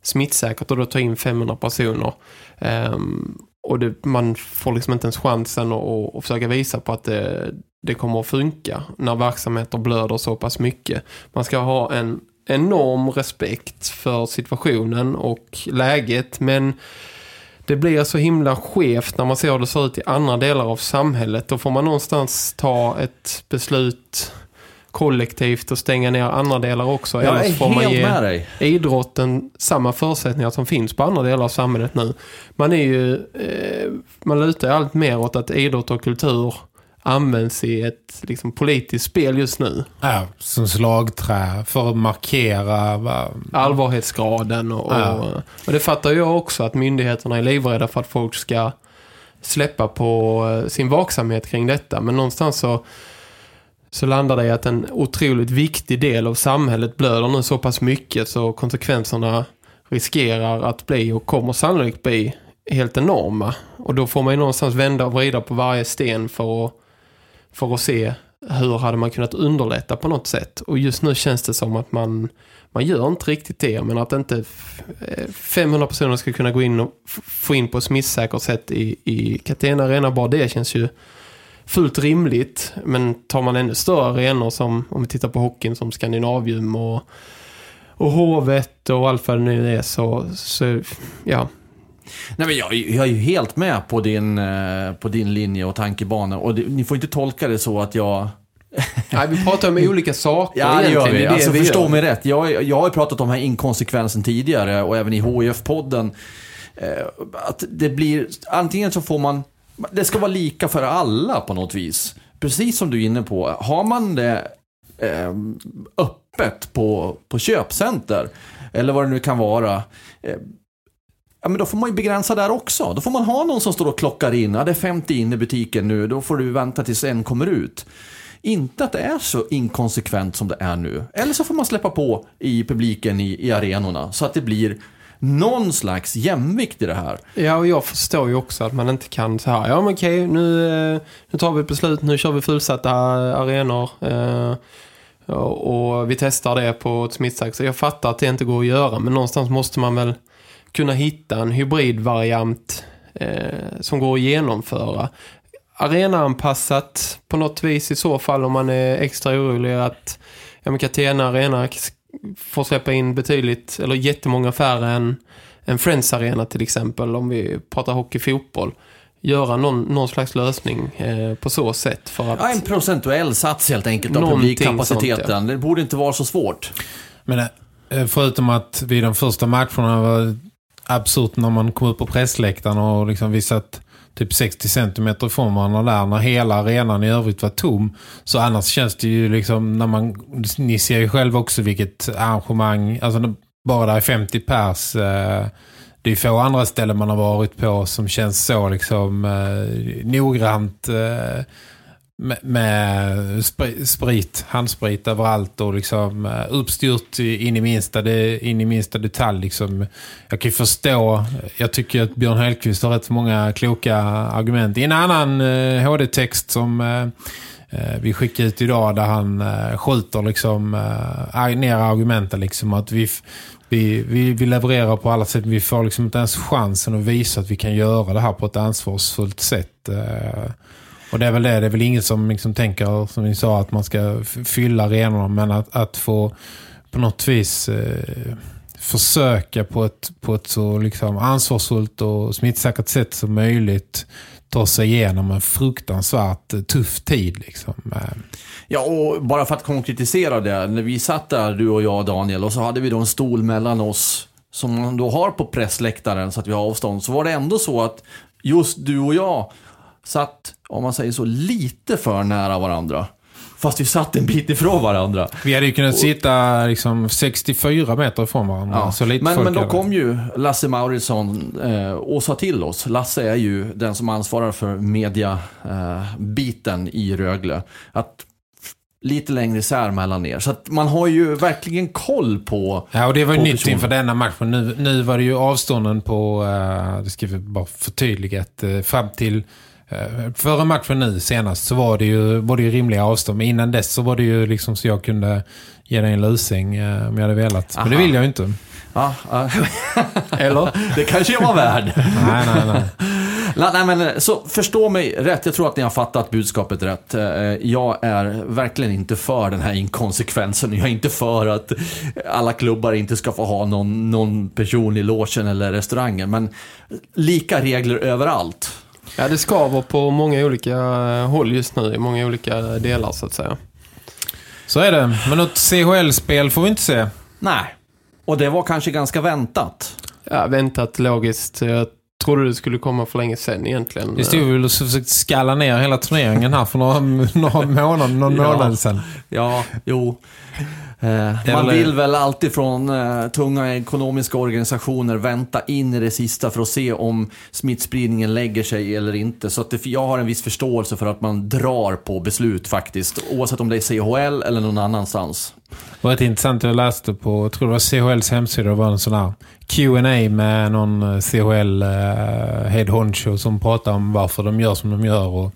smittsäkert och då ta in 500 personer. Ehm, och det, man får liksom inte ens chansen att, att, att försöka visa på att det, det kommer att funka när verksamheter blöder så pass mycket. Man ska ha en enorm respekt för situationen och läget men det blir så himla skevt när man ser hur det ser ut i andra delar av samhället. Då får man någonstans ta ett beslut kollektivt och stänga ner andra delar också. Jag Eller får man ge idrotten samma förutsättningar som finns på andra delar av samhället nu. Man är ju, eh, man lutar allt mer åt att idrott och kultur används i ett liksom, politiskt spel just nu. Ja, som slagträ för att markera va, Allvarhetsgraden och, Ja. och, och det fattar jag också att myndigheterna är livrädda för att folk ska släppa på eh, sin vaksamhet kring detta. Men någonstans så, så landar det i att en otroligt viktig del av samhället blöder nu så pass mycket så konsekvenserna riskerar att bli och kommer sannolikt bli helt enorma. Och då får man ju någonstans vända och vrida på varje sten för att, för att se hur hade man kunnat underlätta på något sätt. Och just nu känns det som att man, man gör inte riktigt det. Men att inte 500 eh, personer ska kunna gå in och få in på ett smittsäkert sätt i, i Catena Arena, bara det känns ju fullt rimligt. Men tar man ännu större arenor som, om vi tittar på hockeyn som Skandinavium och, och Hovet och allt vad det nu är så, så ja, Nej, men jag, jag är ju helt med på din, eh, på din linje och tankebana. Och det, ni får inte tolka det så att jag... Nej, vi pratar om olika saker Ja, det gör vi. Det alltså, vi förstå gör. mig rätt. Jag, jag har ju pratat om den här inkonsekvensen tidigare och även i HIF-podden. Eh, att det blir, antingen så får man, det ska vara lika för alla på något vis. Precis som du är inne på. Har man det eh, öppet på, på köpcenter, eller vad det nu kan vara. Eh, Ja, men då får man ju begränsa där också. Då får man ha någon som står och klockar in. Ja, det är 50 in i butiken nu. Då får du vänta tills en kommer ut. Inte att det är så inkonsekvent som det är nu. Eller så får man släppa på i publiken i, i arenorna. Så att det blir någon slags jämvikt i det här. Ja, och jag förstår ju också att man inte kan så här, ja men okej, nu, eh, nu tar vi ett beslut, nu kör vi fullsatta eh, arenor eh, och, vi testar det på ett smittsäkert. Jag fattar att det inte går att göra, men någonstans måste man väl kunna hitta en hybridvariant eh, som går att genomföra. Arenaanpassat på något vis i så fall om man är extra orolig att ja, Catena Arena får släppa in betydligt, eller jättemånga färre än en Friends Arena till exempel, om vi pratar hockey-fotboll. Göra någon, någon slags lösning eh, på så sätt för att... Ja, en procentuell sats helt enkelt av publikkapaciteten. sånt, Det borde inte vara så svårt. Men eh, förutom att vid de första matcherna var absurt när man kom upp på pressläktaren och liksom vi satt typ 60 centimeter ifrån varandra där när hela arenan i övrigt var tom. Så annars känns det ju liksom när man, ni ser ju själv också vilket arrangemang, alltså bara där är 50 pers eh, det är få andra ställen man har varit på som känns så liksom eh, noggrant eh, med, med sprit, handsprit överallt och liksom eh, uppstyrt in i minsta, det, in i minsta detalj. Liksom. Jag kan ju förstå, jag tycker att Björn Hellkvist har rätt många kloka argument. I en annan eh, HD-text som eh, eh, vi skickade ut idag där han eh, skjuter liksom, eh, ner argumenten. Liksom, att vi, vi, vi, vi levererar på alla sätt. Vi får liksom inte ens chansen att visa att vi kan göra det här på ett ansvarsfullt sätt. Eh, och det är väl det, det är väl ingen som liksom tänker, som vi sa, att man ska fylla arenorna, men att, att få på något vis eh, försöka på ett, på ett så liksom ansvarsfullt och smittsäkert sätt som möjligt ta sig igenom en fruktansvärt eh, tuff tid. Liksom. Eh. Ja, och bara för att konkretisera det. När vi satt där, du och jag Daniel, och så hade vi då en stol mellan oss som man då har på pressläktaren så att vi har avstånd. Så var det ändå så att just du och jag satt, om man säger så, lite för nära varandra. Fast vi satt en bit ifrån varandra. Vi hade ju kunnat sitta liksom 64 meter ifrån varandra. Ja. Så lite men, folk men då hade- kom ju Lasse Mauritsson eh, och sa till oss. Lasse är ju den som ansvarar för media-biten i Rögle. Att lite längre isär mellan er. Så att man har ju verkligen koll på... Ja, och det var ju nytt personer. inför denna matchen. Nu, nu var det ju avstånden på, uh, det ska vi bara förtydligat, uh, fram till före matchen nu senast så var det ju, var det ju rimliga avstånd. Men innan dess så var det ju liksom så jag kunde ge dig en lusing uh, om jag hade velat. Men det Aha. vill jag ju inte. Ja, ja. Eller? det kanske jag var värd. Nej, nej, nej. Nej, men, eh, så förstå mig rätt, jag tror att ni har fattat budskapet rätt. Eh, Jag är verkligen inte för den här inkonsekvensen. Jag är inte för att alla klubbar inte ska få ha någon, någon person i logen eller restaurangen. Men lika regler överallt. Ja, det skaver på många olika håll just nu, i många olika delar så att säga. Så är det. Men något CHL-spel får vi inte se. Nej. Och det var kanske ganska väntat. Ja, väntat logiskt. Jag trodde det skulle komma för länge sedan egentligen. Vi stod väl och försökte skalla ner hela turneringen här för några, några månader, någon Ja. månad sedan. Ja, jo. Eh, man vill väl alltid från eh, tunga ekonomiska organisationer vänta in i det sista för att se om smittspridningen lägger sig eller inte. Så att det, jag har en viss förståelse för att man drar på beslut faktiskt. Oavsett om det är CHL eller någon annanstans. Det var rätt intressant. Jag läste på, jag tror det var CHLs hemsida, det var en sån här Q&A med någon eh, CHL eh, head honcho som pratar om varför de gör som de gör och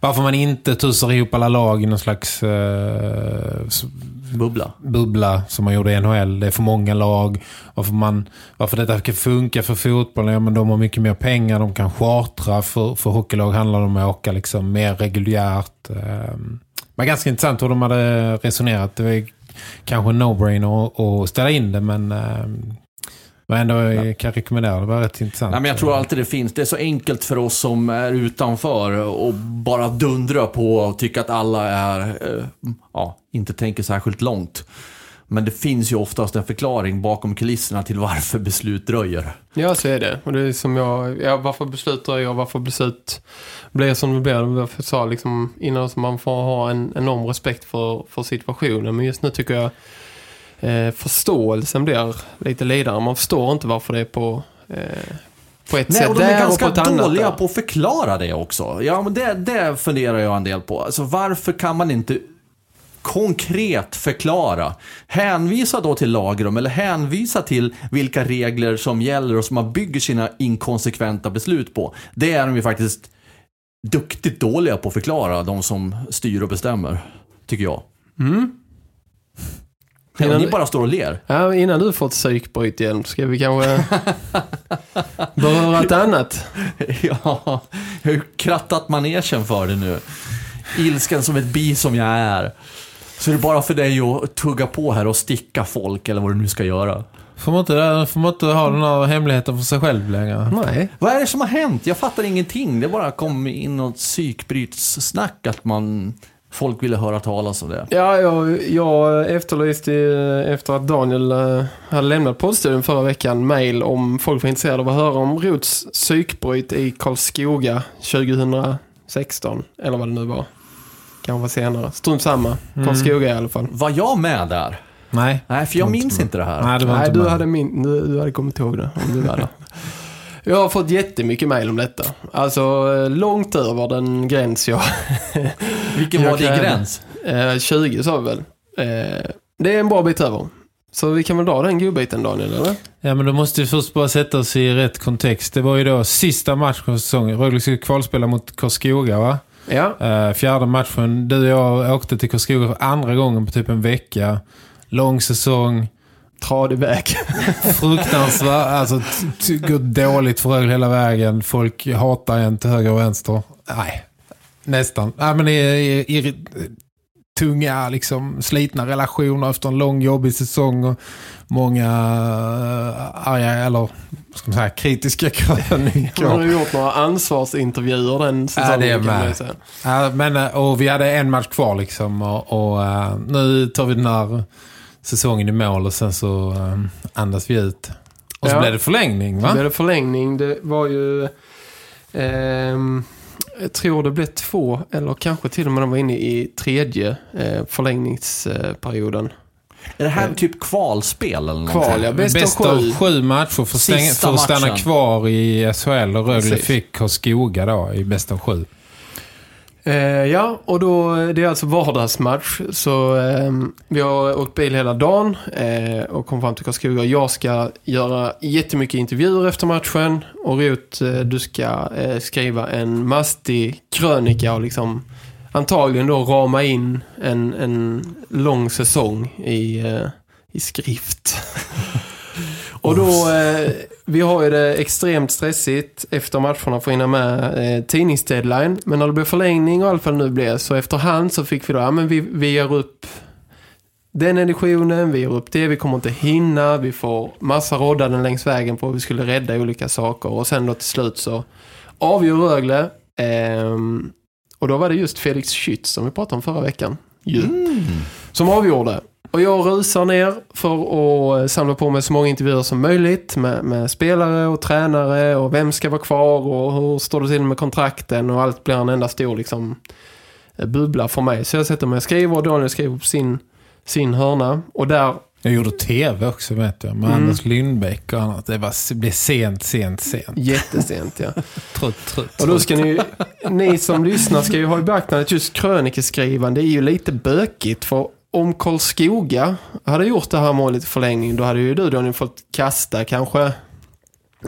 varför man inte tussar ihop alla lag i någon slags eh, Bubbla. bubbla som man gjorde i NHL. Det är för många lag. Varför, man, varför detta kan funka för fotbollen? Ja, men de har mycket mer pengar. De kan chartra. För, för hockeylag handlar det om att åka liksom mer reguljärt. Ehm, Det var ganska intressant hur de hade resonerat. Det var kanske en no-brainer att- ställa in det, men ehm, vad ändå jag kan rekommendera. Det var rätt intressant. Nej, men jag tror alltid det finns. Det är så enkelt för oss som är utanför och bara dundra på och tycka att alla är, eh, ja, inte tänker särskilt långt. Men det finns ju oftast en förklaring bakom kulisserna till varför beslut dröjer. Ja, så är det. Och det är som jag, ja, varför beslut dröjer, varför beslut blir som det blir. Det var för jag sa liksom innan så man får ha en enorm respekt för, för situationen. Men just nu tycker jag eh, förståelsen blir lite lidande. Man förstår inte varför det är på, eh, på ett Nej, sätt och de är ganska och på dåliga där. på att förklara det också. Ja, men det, det funderar jag en del på. Alltså, varför kan man inte konkret förklara? Hänvisa då till lagrum eller hänvisa till vilka regler som gäller och som man bygger sina inkonsekventa beslut på. Det är de ju faktiskt duktigt dåliga på att förklara, de som styr och bestämmer. Tycker jag. Mm. Ja, Innan- ni bara står och ler. Ja, innan du får ett psykbryt igen ska vi kanske beröra ett annat. Ja, ju krattat manegen för det nu. Ilsken som ett bi som jag är. Så det är bara för dig att tugga på här och sticka folk eller vad du nu ska göra. Får man inte, får man inte ha den här hemligheten för sig själv längre? Nej. Vad är det som har hänt? Jag fattar ingenting. Det bara kom in något psykbrytssnack att man... Folk ville höra talas om det. Ja, jag, jag efterlyste efter att Daniel eh, hade lämnat poddstudion förra veckan mail om folk var intresserade av att höra om Rots psykbryt i Karlskoga 2016. Eller vad det nu var. Kanske senare. Strunt samma. Karlskoga i alla fall. Var jag med där? Nej. Nej, för jag minns inte det här. Nej, det var Nej, inte du med. hade, min, du, du hade kommit ihåg det om du var där. Jag har fått jättemycket mail om detta. Alltså långt över den gräns jag... Vilken jag var din gräns? Eh, 20 sa vi väl. Eh, det är en bra bit över. Så vi kan väl dra den godbiten Daniel, eller? Ja, men då måste vi först bara sätta oss i rätt kontext. Det var ju då sista matchen för säsongen. Rögle skulle kvalspela mot Karlskoga, va? Ja. Eh, fjärde matchen. Du och jag åkte till Karlskoga för andra gången på typ en vecka. Lång säsong. Tradig väg. Fruktansvärt. Alltså, gått dåligt för Rögle hela vägen. Folk hatar en till höger och vänster. Nej, nästan. Nej, men det är, tunga, liksom, slitna relationer efter en lång jobbig säsong och många äh, arga, eller ska man säga, kritiska Man krönikor. har gjort några ansvarsintervjuer den säsongen. Ja, det man med. Ja, men, äh, och vi hade en match kvar liksom och, och äh, nu tar vi den här säsongen i mål och sen så äh, andas vi ut. Och så Ja. blev det förlängning, Det va? blev det förlängning. Det var ju... ehm, jag tror det blev två, eller kanske till och med de var inne i tredje eh, förlängningsperioden. Är det här typ kvalspel eller någonting? Kval, ja. Bäst, Bäst av sju. sju matcher för, att stänga, för att stanna matchen. kvar i SHL och Rögle Precis. fick Karlskoga då i bäst av sju. Eh, ja, och då, det är alltså vardagsmatch. Så eh, vi har åkt bil hela dagen eh, och kom fram till Karlskoga. Jag ska göra jättemycket intervjuer efter matchen. Och Rut, eh, du ska eh, skriva en mastig krönika och liksom antagligen då rama in en, en lång säsong i, eh, i skrift. Och då, eh, vi har ju det extremt stressigt efter matcherna för att hinna med eh, tidningsdeadline. Men när det blev förlängning och allt vad det nu blev så efterhand så fick vi då, ja men vi, vi gör upp den editionen, vi gör upp det, vi kommer inte hinna, vi får massa roddanden längs vägen på hur vi skulle rädda olika saker. Och sen då till slut så avgör Rögle. ehm, och då var det just Felix Schütz som vi pratade om förra veckan. Ju. Så som avgjorde. Och jag rusar ner för att samla på mig så många intervjuer som möjligt med, med spelare och tränare och vem ska vara kvar och hur står det till med kontrakten och allt blir en enda stor liksom, eh, bubbla för mig. Så jag sätter mig och skriver och Daniel skriver på sin, sin hörna och där Jag gjorde tv också vet jag. Med Anders Lindbäck och annat. Det, var, det blev sent, sent, sent. jättesent ja. Trött, trött. Och då ska ni, ni som lyssnar ska ju ha i beaktande att just krönikeskrivande är ju lite bökigt för om Karlskoga hade gjort det här målet i förlängning då hade ju du Daniel fått kasta kanske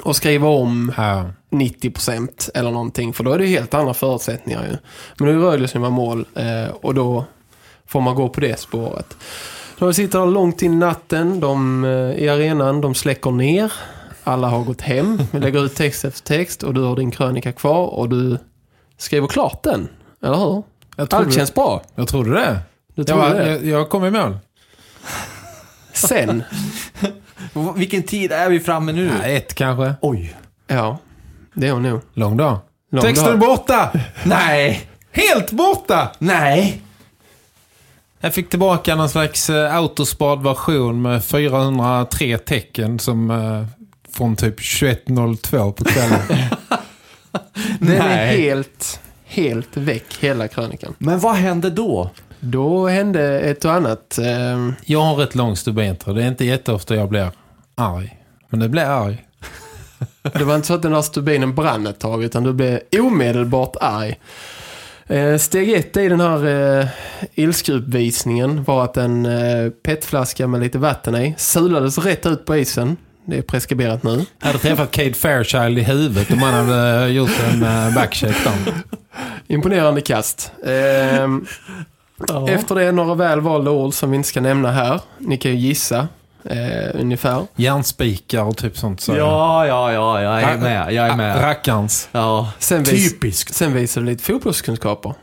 och skriva om Ja. 90% eller någonting för då är det helt andra förutsättningar ju. Men nu är Rögle som har mål eh, och då får man gå på det spåret. De sitter där långt in i natten de, eh, i arenan, de släcker ner. Alla har gått hem, vi lägger ut text efter text och du har din krönika kvar och du skriver klart den. Eller hur? Allt känns bra. jag trodde det. Du Jag, tror var, det? jag, jag kom i mål. Sen, Vilken tid är vi framme nu? Ja, ett kanske. Oj. ja, det är hon nog. Lång dag. Lång Texten är dag. borta! Nej! Helt borta! Nej! Jag fick tillbaka någon slags eh, autospad version med 403 tecken som eh, från typ 21.02 på kvällen. Den är Nej. helt, helt väck, hela krönikan. Men vad hände då? Då hände ett och annat. ehm, jag har rätt lång stubintro. Det är inte jätteofta jag blir arg. Men det blir arg. Det var inte så att den här stubinen brann ett tag utan du blev omedelbart arg. Eh, Steg ett i den här eh, ilskeuppvisningen var att en eh, petflaska med lite vatten i sulades rätt ut på isen. Det är preskriberat nu. Jag hade träffat Cade Fairchild i huvudet om han hade gjort en uh, backcheck då. Imponerande kast. Ehm, Efter det några väl valda ord som vi inte ska nämna här. Ni kan ju gissa eh, ungefär. Järnspikar och typ sånt. Så. Ja, ja, ja, jag är med. Jag är med. Rackarns. Ja. Sen vis- Typiskt. Sen visade du lite fotbollskunskaper.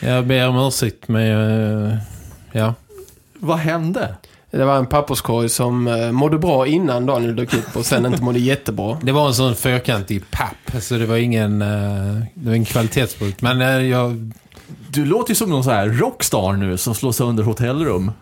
Jag ber om ursäkt med... eh, ja. Vad hände? Det var en papperskorg som eh, mådde bra innan Daniel dök upp och sen inte mådde jättebra. Det var en sån fyrkantig papp. Så det var ingen, eh, det var ingen kvalitetsprodukt. Men eh, jag... Du låter ju som någon så här rockstar nu som slår sönder hotellrum.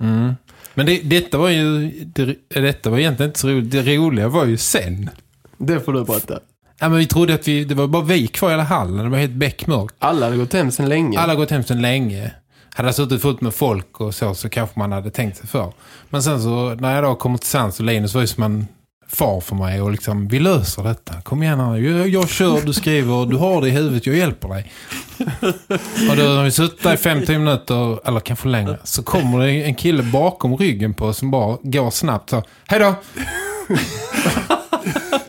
Mm. Men det, detta var ju... Det, detta var egentligen inte så roligt. Det roliga var ju sen. Det får du berätta. Ja, men vi trodde att vi, det var bara vi kvar i hela hallen. Det var helt beckmörkt. Alla hade gått hem sedan länge. Alla har gått hem sedan länge. Hade det suttit fullt med folk och så, så kanske man hade tänkt sig för. Men sen så, när jag då kommer till sans och Linus var ju som en far för mig och liksom, vi löser detta. Kom igen här, jag, jag kör, du skriver, du har det i huvudet, jag hjälper dig. och då har vi suttit där i 50 minuter, eller kanske längre, så kommer det en kille bakom ryggen på oss som bara går snabbt så, hej då!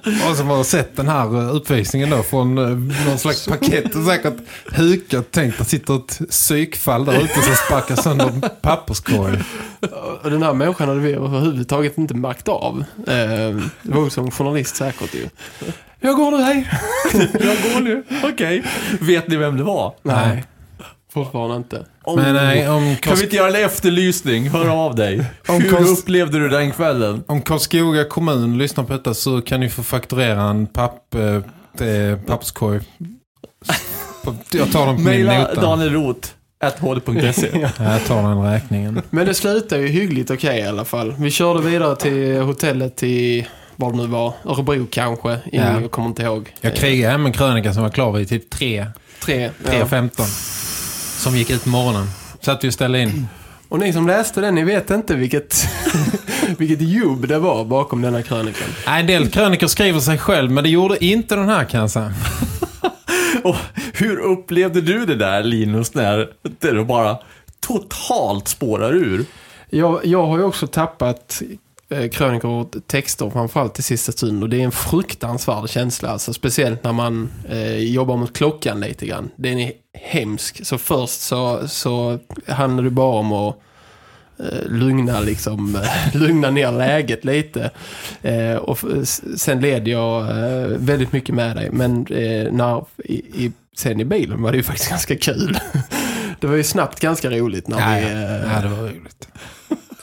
Och så har sett den här eh, uppvisningen då från eh, någon slags paket och säkert hukat tänkt att sitter ett psykfall där ute som sparkar sönder papperskorg. Och den här människan hade vi överhuvudtaget inte märkt av. Eh, det var också en journalist säkert ju. Jag går nu, hej. Jag går nu. Okej. Vet ni vem det var? Nej, fortfarande inte. Men nej, om, Kan vi inte göra en efterlysning? Hör av dig. Om Hur konst- upplevde du den kvällen? om Karlskoga kommun lyssnar på detta så kan ni få fakturera en papp, eh, eh, papperskorg. På- Jag tar den på min Maila nota. Daniel Roth. hd.se. Ja, Jag tar den räkningen. Men det slutade ju hyggligt okej i alla fall. Vi körde vidare till hotellet i, vad det nu var, Örebro kanske. In, Ja. Jag kommer inte ihåg. Jag krigade hem en krönika som var klar vid typ 3, Tre. 3.15. Som gick ut på morgonen. Satt vi och ställde in. Och ni som läste den, ni vet inte vilket, vilket jobb det var bakom denna krönikan. Nej, En del krönikor skriver sig själv, men det gjorde inte den här kan jag säga. Och hur upplevde du det där Linus när det bara totalt spårar ur? Jag, jag har ju också tappat krönikor och texter framförallt till sista stund och det är en fruktansvärd känsla. Alltså, speciellt när man eh, jobbar mot klockan lite grann. Den är hemsk. Så först så, så handlar det bara om att eh, lugna, liksom, eh, lugna ner läget lite. Eh, och sen led jag eh, väldigt mycket med dig. Men eh, när, i, i, sen i bilen var det ju faktiskt ganska kul. Det var ju snabbt ganska roligt när Ja, vi... ja. eh, ja, det var roligt.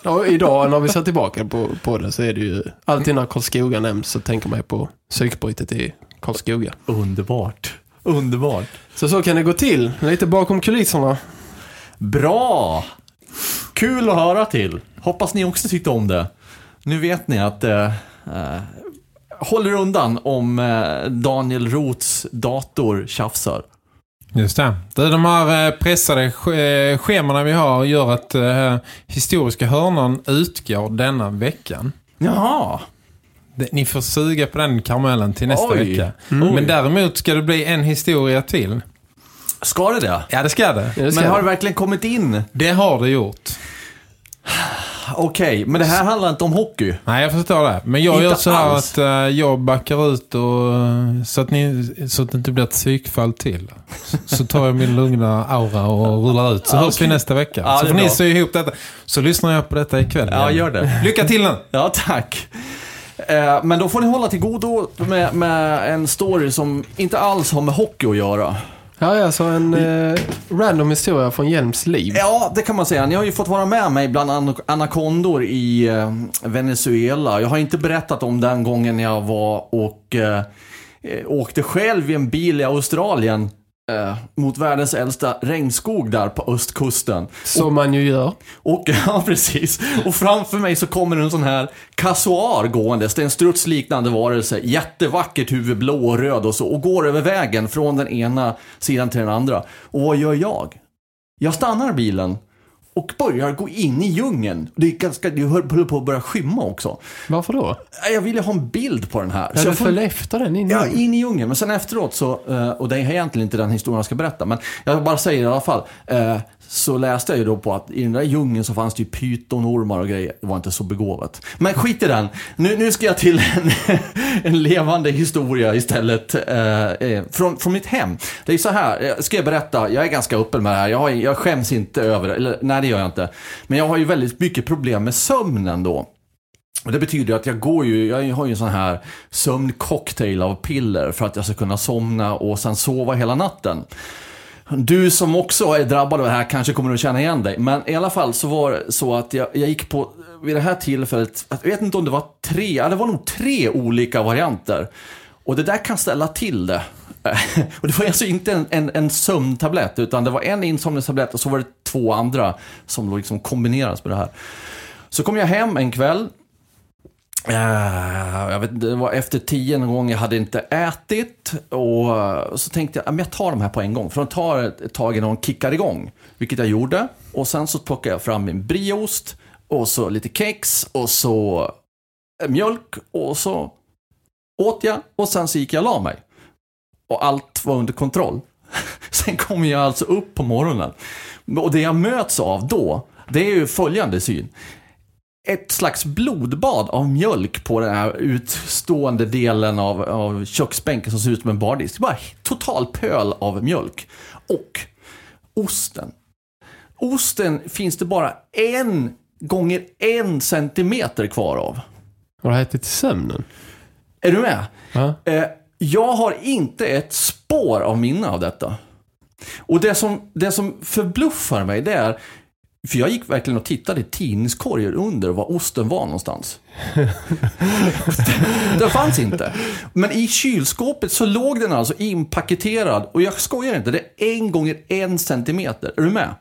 Ja, idag när vi ser tillbaka på, på det så är det ju alltid när Karlskoga nämns så tänker man ju på psykbrytet i Karlskoga. Underbart. Underbart. Så så kan det gå till, lite bakom kulisserna. Bra! Kul att höra till. Hoppas ni också tyckte om det. Nu vet ni att eh, eh, håller undan om eh, Daniel Roths dator tjafsar. Just det. De här eh, pressade eh, schemana vi har gör att eh, historiska hörnan utgår denna veckan. Jaha. Ni får suga på den karamellen till nästa Oj. vecka. Mm. Men däremot ska det bli en historia till. Ska det det? Ja, det ska det. Det ska Men har det det. verkligen kommit in? Det har det gjort. Okej, men det här handlar inte om hockey. Nej, jag förstår det. Men jag Inte gör så här alls. att eh, jag backar ut och, så, att ni, så att det inte blir ett psykfall till. Så, tar jag min lugna aura och rullar ut. Så hörs vi nästa vecka. Ja, så får ni sy ihop detta. Så lyssnar jag på detta ikväll. Ja, gör det. Lycka till nu! Ja, tack. Eh, men då får ni hålla till godo med, med en story som inte alls har med hockey att göra. Ja, alltså en eh, random historia från Hjelms liv. Ja, det kan man säga. Ni har ju fått vara med mig bland an- anakondor i eh, Venezuela. Jag har inte berättat om den gången jag var och eh, eh, åkte själv i en bil i Australien eh, mot världens äldsta regnskog där på östkusten. Som man ju gör. Och, ja, precis. Och framför mig så kommer en sån här kassoar gåendes. Det är en strutsliknande varelse. Jättevackert huvud, blå och röd och så. Och går över vägen från den ena sidan till den andra. Och vad gör jag? Jag stannar bilen och börjar gå in i djungeln. Det är ganska, det höll på att börja skymma också. Varför då? Jag ville ha en bild på den här. Ja, Så jag följde efter den in i Ja, djungeln. in i djungeln. Men sen efteråt så, eh, och det är egentligen inte den historien jag ska berätta, men jag bara säger i alla fall. Så läste jag ju då på att i den där djungeln så fanns det ju pytonormar och grejer. Det var inte så begåvat. Men skit i den. Nu, nu ska jag till en, en levande historia istället. eh, eh, från, från mitt hem. Det är så här, eh, ska jag berätta, jag är ganska öppen med det här. Jag, har, jag skäms inte över det. Eller nej, det gör jag inte. Men jag har ju väldigt mycket problem med sömnen då. Och det betyder att jag går ju, jag har ju en sån här sömncocktail av piller för att jag ska kunna somna och sen sova hela natten. Du som också är drabbad av det här kanske kommer att känna igen dig. Men i alla fall så var det så att jag, jag gick på, vid det här tillfället, jag vet inte om det var tre, ja det var nog tre olika varianter. Och det där kan ställa till det. Och det var alltså inte en, en, en sömntablett, utan det var en insomningstablett och så var det två andra som liksom kombinerades med det här. Så kom jag hem en kväll. Eh, jag vet, det var efter tio någon gång, jag hade inte ätit. Och så tänkte jag, att jag tar de här på en gång. För de tar ett tag innan de kickar igång. Vilket jag gjorde. Och sen så plockade jag fram min brieost. Och så lite kex. Och så eh, mjölk. Och så åt jag. Och sen så gick jag och la mig. Och allt var under kontroll. Sen kom jag alltså upp på morgonen. Och det jag möts av då, det är ju följande syn ett slags blodbad av mjölk på den här utstående delen av, av köksbänken som ser ut som en bardisk. Bara total pöl av mjölk. Och osten. Osten finns det bara en gånger en centimeter kvar av. Har du ätit i sömnen? Är du med? Ja. Eh, jag har inte ett spår av minne av detta. Och det som, det som förbluffar mig det är, för jag gick verkligen och tittade i tidningskorgar under var osten var någonstans. den fanns inte. Men i kylskåpet så låg den alltså inpaketerad, och jag skojar inte, det är en gånger en centimeter. Är du med?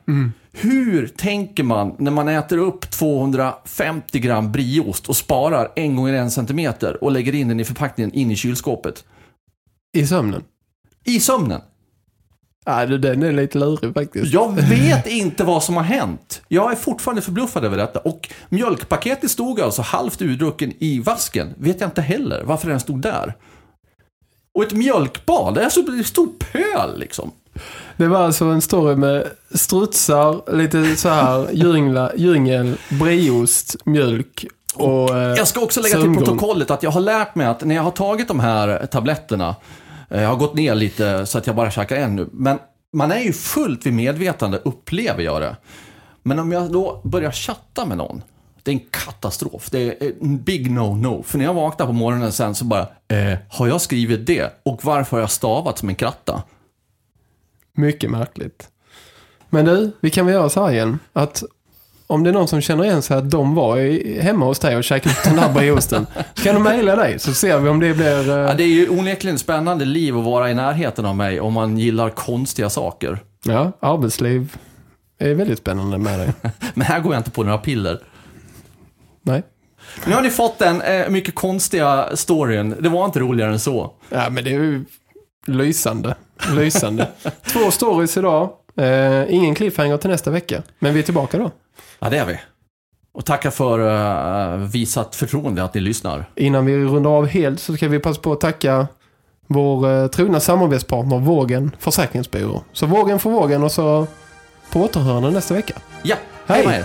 Hur tänker man när man äter upp 250 gram brieost och sparar en gånger en centimeter och lägger in den i förpackningen in i kylskåpet? I sömnen? I sömnen. Ja, den är lite lurig faktiskt. Jag vet inte vad som har hänt. Jag är fortfarande förbluffad över detta. Och mjölkpaketet stod alltså halvt urdrucken i vasken. Vet jag inte heller varför den stod där. Och ett mjölkbad, det är alltså en stor pöl liksom. Det var alltså en story med strutsar, lite så här djungla, djungel, brieost, mjölk och eh, Jag ska också lägga till protokollet att jag har lärt mig att när jag har tagit de här tabletterna, jag har gått ner lite så att jag bara käkar en nu, men man är ju fullt vid medvetande, upplever jag det. Men om jag då börjar chatta med någon, det är en katastrof. Det är en big no-no. För när jag vaknar på morgonen sen så bara, eh, har jag skrivit det? Och varför har jag stavat som en kratta? Mycket märkligt. Men du, vi kan väl göra så här igen. Att om det är någon som känner igen sig att de var i, hemma hos dig och käkade upp den där brieosten. Så kan de mejla dig så ser vi om det blir... eh, Ja, det är ju onekligen spännande liv att vara i närheten av mig om man gillar konstiga saker. Ja, arbetsliv Det är väldigt spännande med dig. Men här går jag inte på några piller. Nej. Nu har ni fått den eh, mycket konstiga storyn. Det var inte roligare än så. Ja, men det är ju lysande. Lysande. Två stories idag. Eh, ingen cliffhanger till nästa vecka. Men vi är tillbaka då. Ja, det är vi. Och tacka för uh, visat förtroende att ni lyssnar. Innan vi rundar av helt så ska vi passa på att tacka vår eh, trogna samarbetspartner Vågen Försäkringsbyrå. Så Vågen för Vågen och så på återhörande nästa vecka. Ja, Hej. hej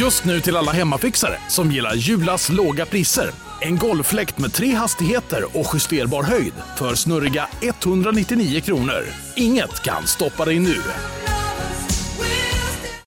Just nu till alla hemmafixare som gillar Julas låga priser. En golffläkt med tre hastigheter och justerbar höjd för snurriga 199 kronor. Inget kan stoppa dig nu.